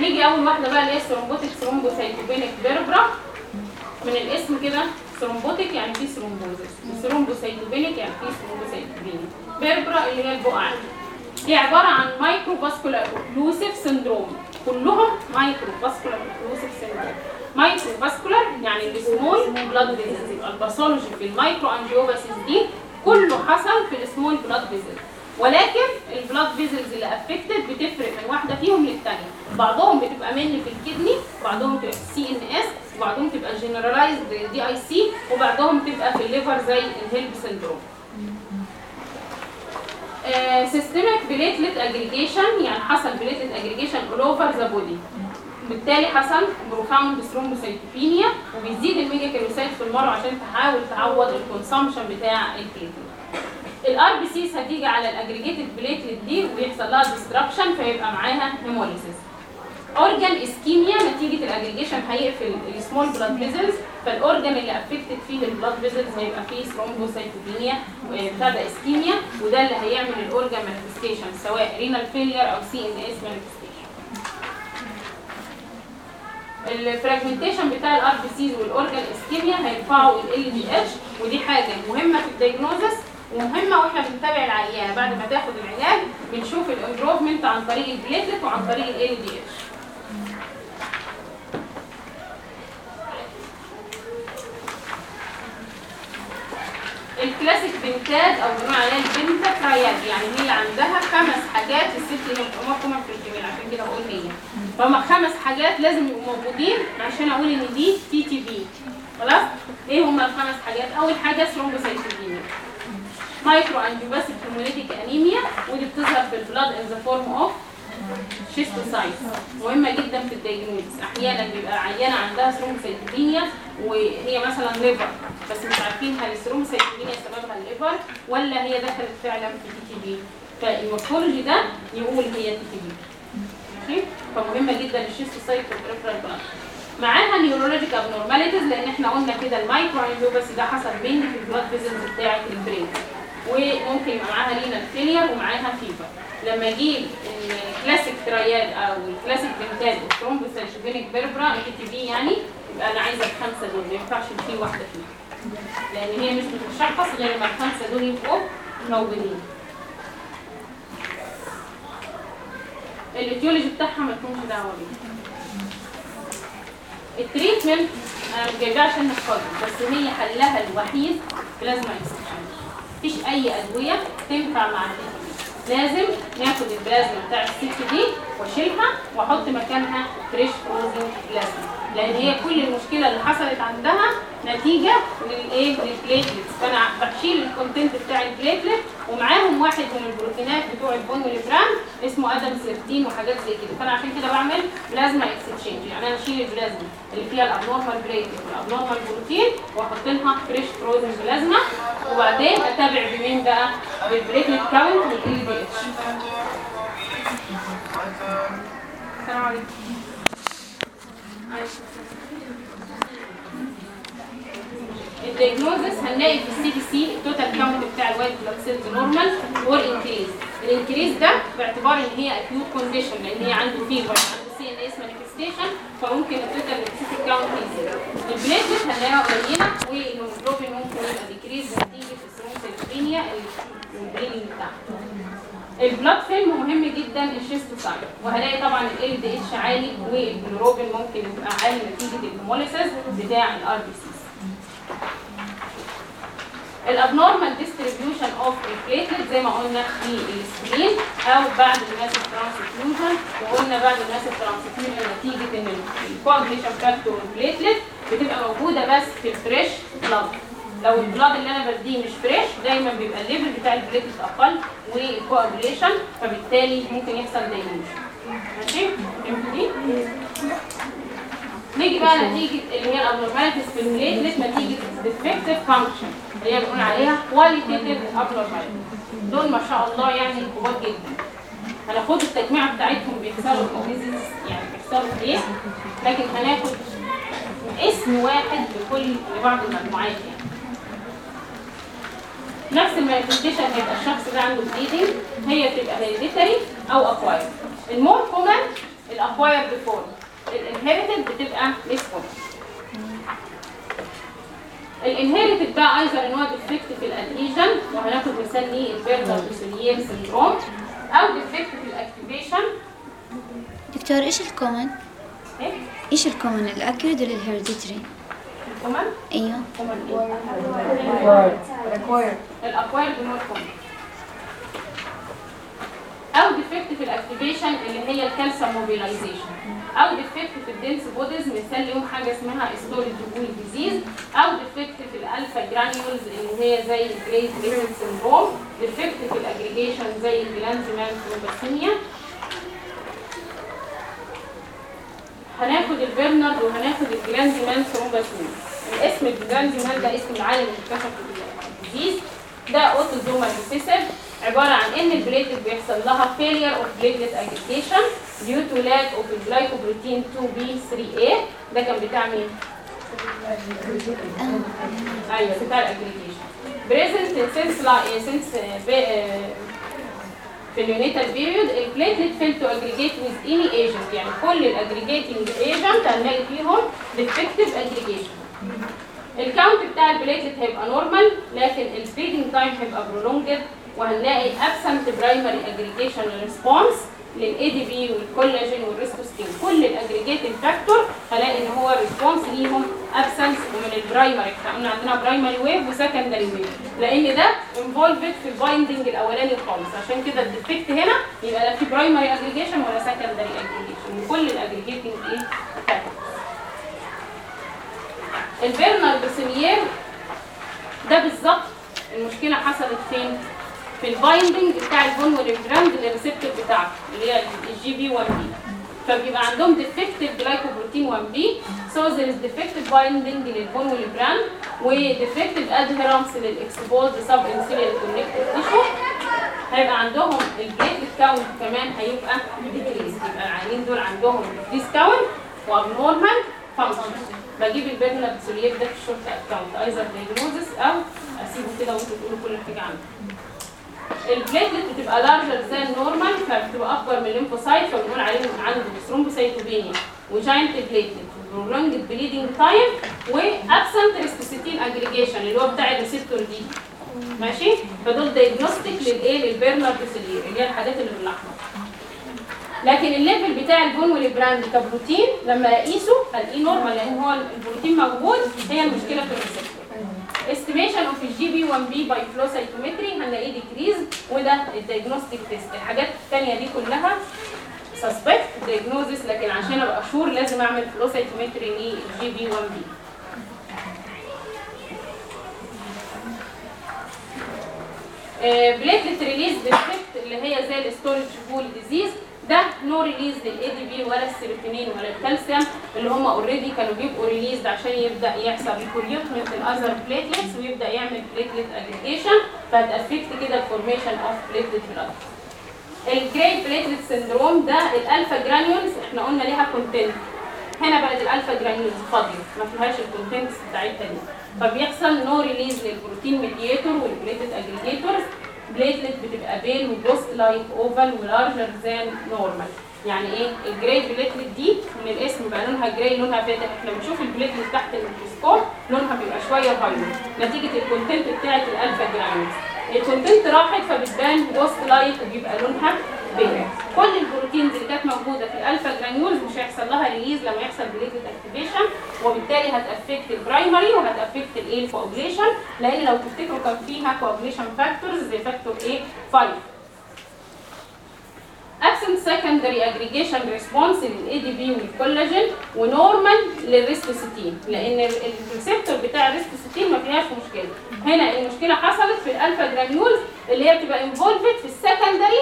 نيجي أول واحدة بقى اللي هي ال thrombotic thrombocytopenic purpura من الاسم كده thrombotic يعني في thrombosis و thrombocytopenic يعني في thrombocytopenia purpura اللي هي البقع دي. عبارة عن microvascular occlusive syndrome كلهم microvascular occlusive syndrome microvascular يعني ال small blood vessels يبقى ال pathology في ال microangiopathies دي كله حصل في ال small blood vessels ولكن ال blood vessels اللي affected بتفرق من واحدة فيهم للثانيه بعضهم بتبقى mainly في ال kidney بعضهم بتبقى في ال CNS وبعضهم تبقى generalized DIC وبعضهم تبقى في ال liver زي ال HELLP syndrome systemic platelet aggregation يعني حصل platelet aggregation all over the body بالتالي حصل profound thrombocytopenia وبيزيد ال megakaryocyte في ال marrow عشان تحاول تعوض ال consumption بتاع ال platelet ال RBCs هتيجي على ال aggregated platelet دي ويحصل لها destruction فيبقى معاها hemolysis organ ischemia نتيجة الاجريجيشن هيقفل ال small blood vessels فال organ اللي affected فيه ال blood vessels هيبقى فيه thrombocytopenia ابتدى ischemia وده اللي هيعمل ال organ manifestation سواء renal failure أو CNS ال fragmentation بتاع ال RBCs وال organ ischemia هيرفعوا ال LDH ودي حاجة مهمة في ال diagnosis ومهمة وإحنا بنتابع العيانه بعد ما تاخد العلاج بنشوف ال improvement عن طريق ال platelet وعن طريق ال LDH ال classic pentad أو بنقول عليها ال penta triad يعني هي عندها خمس حاجات الست اللي مفهومه في الجميل عشان كده بقول هي. فهم خمس حاجات لازم يبقوا موجودين عشان أقول إن دي TTP خلاص؟ إيه هم الخمس حاجات؟ أول حاجة thrombocytopenia microangiopathic hemolytic anemia ودي بتظهر في ال blood in the form of schistocyte مهمه جدا في ال diagnosis أحيانا بيبقى عيانه عندها thrombocytopenia وهي مثلا liver بس مش عارفين هل ال thrombocytopenia سببها ال liver ولا هي دخلت فعلا في TTP فال morphology ده يقول هي TTP فمهمه جدا ال schistocyte وال peripheral blood معاها neurologic abnormalities لأن إحنا قلنا كده ال microangiopathy ده حصل mainly في ال blood vessels بتاعة ال brain وممكن يبقى معاها renal failure ومعاها fever لما أجيب ال classic triad أو ال classic pentad وال thrombocytopenic purpura ITP يعني يبقى أنا عايزة الخمسة دول ما ينفعش نشيل واحدة فيهم. لأن هي مش بتتشخص غير لما الخمسة دول يبقوا موجودين. ال etiology بتاعها ما تكونش دعوه بيه ال treatment أنا عشان نحفظها بس هي حلها الوحيد plasma exchange مفيش أي أدوية تنفع مع لازم ناخد البلازما بتاع الست دي وأشيلها وأحط مكانها fresh frozen plasma لأن هي كل المشكلة اللي حصلت عندها نتيجه للايه؟ لل platelets فانا بشيل ال content بتاع ال platelet ومعاهم واحد من البروتينات بتوع ال von Willebrand اسمه ADAMTS 13 وحاجات زي كده. فانا عشان كده بعمل plasma exchange يعني أنا اشيل البلازما اللي فيها ال abnormal platelet وال abnormal protein واحط لها fresh frozen plasma وبعدين أتابع بمين بقى؟ بال platelet count وال LDH السلام عليكم. ال diagnosis هنلاقي في ال CBC ال total count بتاع ال white blood cells normal وال increase ال increase ده باعتبار إن هي acute condition لأن هي عنده fever عنده CNS manifestation فممكن ال total leukocytic count يزيد ال platelet هنلاقيها قليلة والهيموجلوبين ممكن يبقى decrease نتيجه ال thrombocytopenia وال bleeding بتاعها. ال blood film مهم جدا ال schistocyte وهلاقي طبعا ال LDH عالي والبلوروبين ممكن يبقى عالي نتيجة ال hemolysis بتاع ال RBCs ال abnormal distribution of ال platelet زي ما قلنا في ال spleen أو بعد ال massive transfusion وقلنا بعد ال massive transfusion نتيجة إن ال coagulation factor ال platelet بتبقى موجودة بس في ال fresh blood لو ال blood اللي أنا بديه مش fresh دايما بيبقى ال level بتاع ال platelet أقل وال coagulation فبالتالي ممكن يحصل dilution ماشي؟ نيجي بقى نتيجة اللي هي ال abnormalities في نتيجة defective function اللي هي بنقول عليها qualitative abnormalities دول ما شاء الله يعني كبار جدا. هناخد التجميعة بتاعتهم بيحصلوا disease يعني بيحصلوا إيه؟ لكن هناخد اسم واحد لكل لبعض المجموعات يعني. نفس ال manifestation هيبقى الشخص ده عنده bleeding هي بتبقى hereditary أو acquired ال more common ال acquired form ال inherited بتبقى less common ال inherited بقى أيضا ان هو defect في ال adhesion وهناخد مثال ليه ال Bernard Soulier syndrome أو defect في ال activation دكتور إيش ال common؟ إيه؟ إيش ال common ال acquired ولا ال hereditary؟ ال common أيوه ال acquired أو defect في ال activation اللي هي ال calcium mobilization أو defect في ال dense bodies مثال ليهم حاجة اسمها storage pool disease أو defect في ال alpha granules اللي هي زي ال gray platelet syndrome defect في ال aggregation زي ال Glanzmann thrombasthenia هناخد ال Bernard وهناخد ال Glanzmann thrombasthenia الاسم ال Glanzmann ده اسم العالم اللي اكتشف ال disease ده autosomal recessive عبارة عن إن ال platelet بيحصل لها failure of platelet aggregation due to lack of glycoprotein 2B3A ده كان بتاع مين؟ أيوه بتاع الاجريجيشن since uh, be- uh, في ال neonatal period ال platelet fail to aggregate with any agent يعني كل ال aggregating agent هنلاقي فيهم defective aggregation ال count بتاع ال platelet هيبقى normal لكن ال bleeding time هيبقى prolonged وهنلاقي absent primary aggregation response لل ADP وال collagen وال ristocetin كل ال aggregating factor هلاقي إن هو ال response ليهم absent ومن ال primary إحنا عندنا primary wave و secondary wave لأن ده involved في ال binding الأولاني خالص. عشان كده ال defect هنا يبقى لا في primary aggregation ولا secondary aggregation وكل ال aggregating إيه factor ال Bernard Soulier ده بالظبط المشكلة حصلت فين؟ في ال binding بتاع ال von Willebrand لل receptor بتاعته اللي هي ال GP 1b فبيبقى عندهم defective glycoprotein 1b so there is defective binding لل von Willebrand و defective adherence لل exposed subendothelial connective tissue هيبقى عندهم ال platelet count كمان هيبقى decrease يبقى العيانين دول عندهم decreased count و abnormal function بجيب ال Bernard Soulier ده في ال short account either diagnosis أو أسيبه كده وانتوا تقولوا كل حاجة عنه. ال platelet بتبقى larger than normal فبتبقى أكبر من ال lymphocyte فبنقول عليه عنده thrombocytopenia و giant platelet و prolonged bleeding time و absent ristocetin aggregation اللي هو بتاع ال receptor دي ماشي؟ فدول diagnostic للإيه؟ لل Bernard Soulier اللي هي الحاجات اللي بالاحمر لكن ال level بتاع ال von Willebrand كبروتين لما أقيسه هلاقيه normal لأن هو البروتين موجود هي المشكلة في ال receptor estimation of ال GP 1b by flow cytometry هنلاقيه decrease وده ال diagnostic test الحاجات الثانية دي كلها suspect diagnosis لكن عشان أبقى sure لازم أعمل flow cytometry لل GP 1b platelet release defect اللي هي زي ال storage pool disease ده no release لل ADP ولا السيروتونين ولا ال calcium اللي هم already كانوا بيبقوا released عشان يبدأ يحصل recruitment ال other platelets ويبدأ يعمل platelet aggregation فهت affect كده ال formation of platelet plug ال gray platelet syndrome ده ال alpha granules إحنا قلنا ليها content هنا بقت ال alpha granules فاضية ما فيهاش ال contents بتاعتها دي. فبيحصل no release لل protein mediator وال platelet aggregators platelet بتبقى pale و ghost like oval و larger than normal يعني إيه؟ ال gray platelet دي من الاسم بقى لونها gray لونها فاتح. إحنا بنشوف ال platelet تحت الميكروسكوب لونها بيبقى شوية violet نتيجة ال content بتاعت ال alpha granules ال content راحت فبتبان ghost like وبيبقى لونها كل ال proteins اللي كانت موجودة في ال alpha granules مش هيحصل لها release لما يحصل platelet activation وبالتالي هتأفكت البرايمري وهتأفكت الايه ال coagulation لأن لو تفتكروا كان فيها coagulation factors زي factor إيه 5 absent secondary aggregation response لل ADP وال collagen و normal لل ristocetin لأن ال receptor بتاع ال ristocetin ما فيهاش مشكلة. هنا المشكلة حصلت في ال alpha granules اللي هي بتبقى involved في ال secondary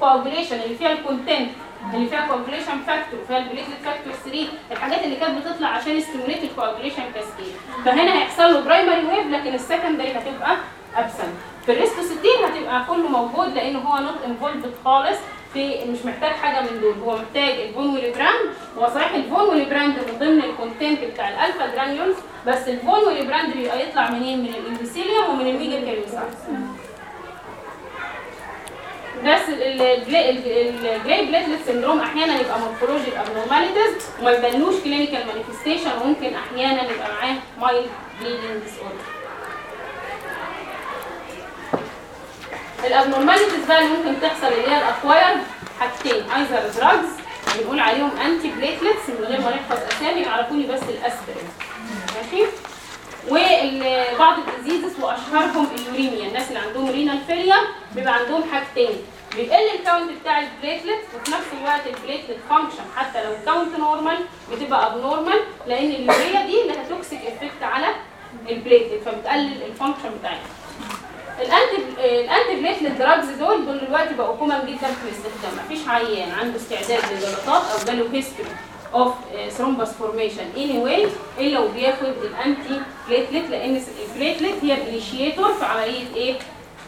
coagulation اللي فيها ال content اللي فيها coagulation factor فيها ال platelet factor 3 الحاجات اللي كانت بتطلع عشان stimulate ال coagulation cascade فهنا هيحصل له primary wave لكن ال secondary هتبقى absent في ال ristocetin هتبقى كله موجود لأن هو not involved خالص في مش محتاج حاجة من دول. هو محتاج ال von Willebrand هو صحيح ال von Willebrand من ضمن ال content بتاع ال alpha granules بس ال von Willebrand بيبقى يطلع منين؟ من ال endothelium ومن ال megakaryocytes بس ال gray platelet syndrome أحيانا يبقى morphologic abnormalities وما يبانلوش clinical manifestation وممكن أحيانا يبقى معاه mild bleeding disorder ال abnormalities بقى اللي ممكن تحصل اللي هي ال acquired حاجتين either drugs بنقول عليهم anti platelets من غير ما نحفظ أسامي يعرفوني بس الأسبرين. ماشي؟ وبعض ال diseases واشهرهم ال uremia الناس اللي عندهم renal failure بيبقى عندهم حاجتين. بيقل ال count بتاع ال platelet وفي نفس الوقت ال platelet function حتى لو ال count normal بتبقى abnormal لأن اليوريا دي لها toxic effect على ال platelet فبتقلل ال function بتاعتها. ال anti ال anti platelet drugs دول دول دلوقتي بقوا common جدا في الاستخدام مفيش عيان عنده استعداد للجلطات أو جاله history of thrombus formation anyway إلا وبياخد ال anti platelet لأن ال platelet هي ال initiator في عملية إيه؟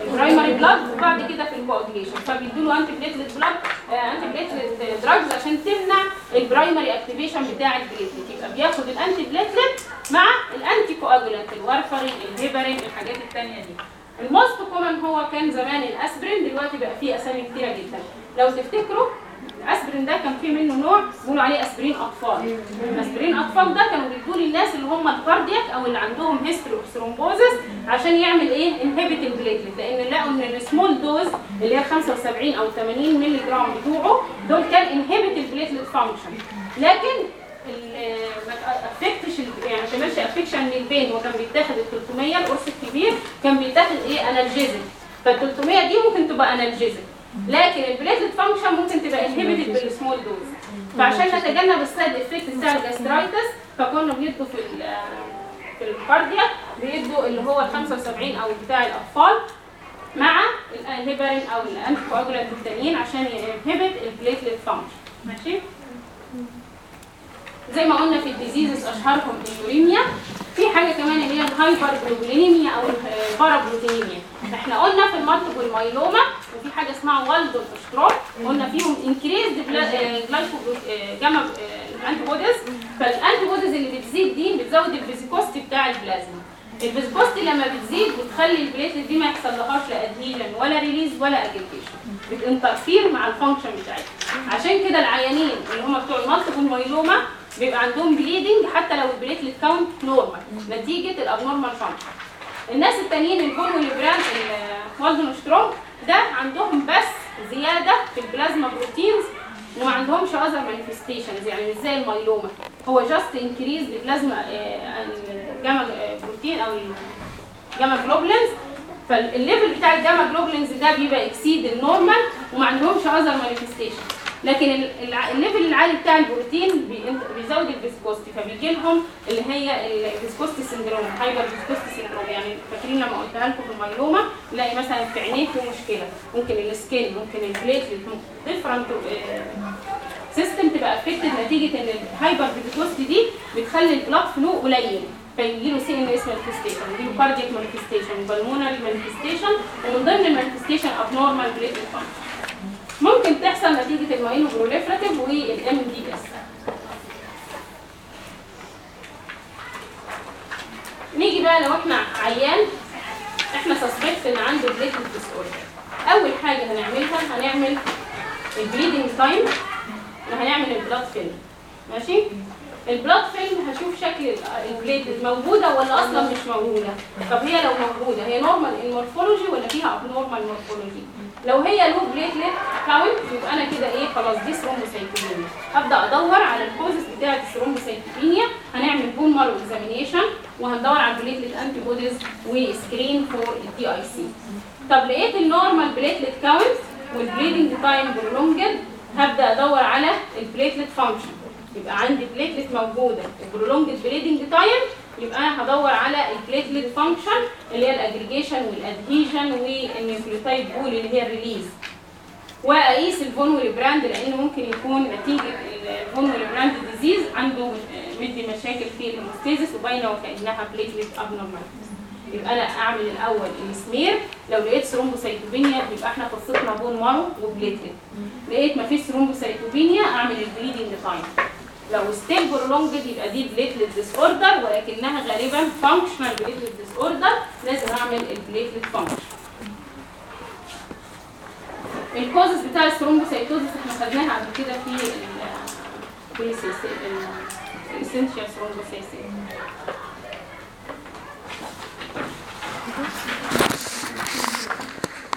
ال primary plug وبعد كده في ال coagulation فبيدوا له anti platelet plug anti platelet drugs عشان تمنع ال primary activation بتاع ال platelet يبقى بياخد ال anti platelet مع ال anticoagulant ال warfarin ال heparin الحاجات الثانية دي. ال most common هو كان زمان الاسبرين دلوقتي بقى فيه اسامي كتيرة جدا. لو تفتكروا الاسبرين ده كان فيه منه نوع بيقولوا عليه اسبرين اطفال. اسبرين اطفال ده كانوا بيدوه للناس اللي هم ال cardiac أو اللي عندهم history of thrombosis عشان يعمل إيه؟ inhibit ال platelet لأن لقوا ان ال small dose اللي هي 75 أو 80 مللي جرام بتوعه دول كان inhibit ال platelet function لكن ما affect ش يعني ما تعملش affection لل pain هو كان بيتاخد ال 300 القرص الكبير كان بيتاخد إيه؟ analgesic فال 300 دي ممكن تبقى analgesic لكن ال platelet function ممكن تبقى inhibited بال small dose فعشان نتجنب ال side effect بتاع ال gastritis فكنا بندوا في في ال cardiac بيدوا اللي هو ال 75 أو بتاع الأطفال مع الهيبرين أو ال anti التانيين عشان ي inhibit ال platelet function ماشي؟ زي ما قلنا في ال diseases اشهرهم ال uremia في حاجة كمان اللي هي ال hyperglobulinemia أو ال paraproteinemia إحنا قلنا في ال multiple myeloma وفي حاجة اسمها Waldenstrom قلنا فيهم increase glyco gamma antibodies فال antibodies اللي بتزيد دي بتزود ال viscosity بتاع البلازما. ال viscosity لما بتزيد بتخلي ال platelet دي ما يحصل لهاش لا adhesion ولا release ولا aggregation بت interfere مع ال function بتاعتها. عشان كده العيانين اللي هم بتوع ال multiple myeloma بيبقى عندهم bleeding حتى لو ال platelet count normal نتيجة ال abnormal function الناس التانيين ال von Willebrand Waldenstrom ده عندهم بس زيادة في ال plasma proteins وما عندهمش other manifestations يعني مش زي ال myeloma هو just increase plasma gamma protein أو ال gamma globulins فال level بتاع ال gamma globulins ده بيبقى exceed ال normal وما عندهمش other manifestation لكن ال level العالي بتاع البروتين بي- بيزود ال viscosity فبيجي لهم اللي هي ال viscosity syndrome hyperviscosity syndrome. يعني فاكرين لما قلتها لكم في ال myeloma نلاقي مثلا في عينيكم مشكلة. ممكن ال skin ممكن ال platelet different system تبقى affected نتيجة إن ال hyperviscosity دي بتخلي ال blood flow قليل. فيجي له CNS manifestation يجي له cardiac manifestation pulmonary manifestation ومن ضمن ال manifestation abnormal platelet function ممكن تحصل نتيجة ال myeloproliferative وال MDS نيجي بقى لو إحنا عيان إحنا suspect إن عنده platelet dis أول حاجة هنعملها هنعمل ال bleeding time وهنعمل ال blood film ماشي؟ ال blood film هشوف شكل ال- ال platelet موجودة ولا أصلا مش موجودة. طب هي لو موجودة هي normal ال morphology ولا فيها abnormal morphology لو هي low platelet count يبقى أنا كده إيه خلاص دي thrombocytopenia هبدأ أدور على ال causes بتاعة ال thrombocytopenia هنعمل bone marrow examination وهندور على ال platelet antibodies و screen for ال DIC طب لقيت ال normal platelet count وال bleeding time prolonged هبدأ أدور على ال platelet function يبقى عندي platelet موجودة و prolonged bleeding time يبقى أنا هدور على ال platelet function اللي هي ال aggregation وال adhesion وال nucleotide pool اللي هي ال release وأقيس ال von Willebrand لأن ممكن يكون نتيجة ال von Willebrand disease عنده مدي مشاكل في ال hemostasis وباينة وكأنها platelet abnormal يبقى أنا أعمل الأول السمير لو لقيت thrombocytopenia يبقى إحنا قصتنا bone marrow و platelet لقيت مفيش thrombocytopenia أعمل ال bleeding time لو still prolonged يبقى دي platelet disorder ولكنها غالبا functional platelet disorder لازم أعمل ال platelet function ال causes بتاع ال thrombocytosis إحنا خدناها قبل كده في ال essential thrombocytosis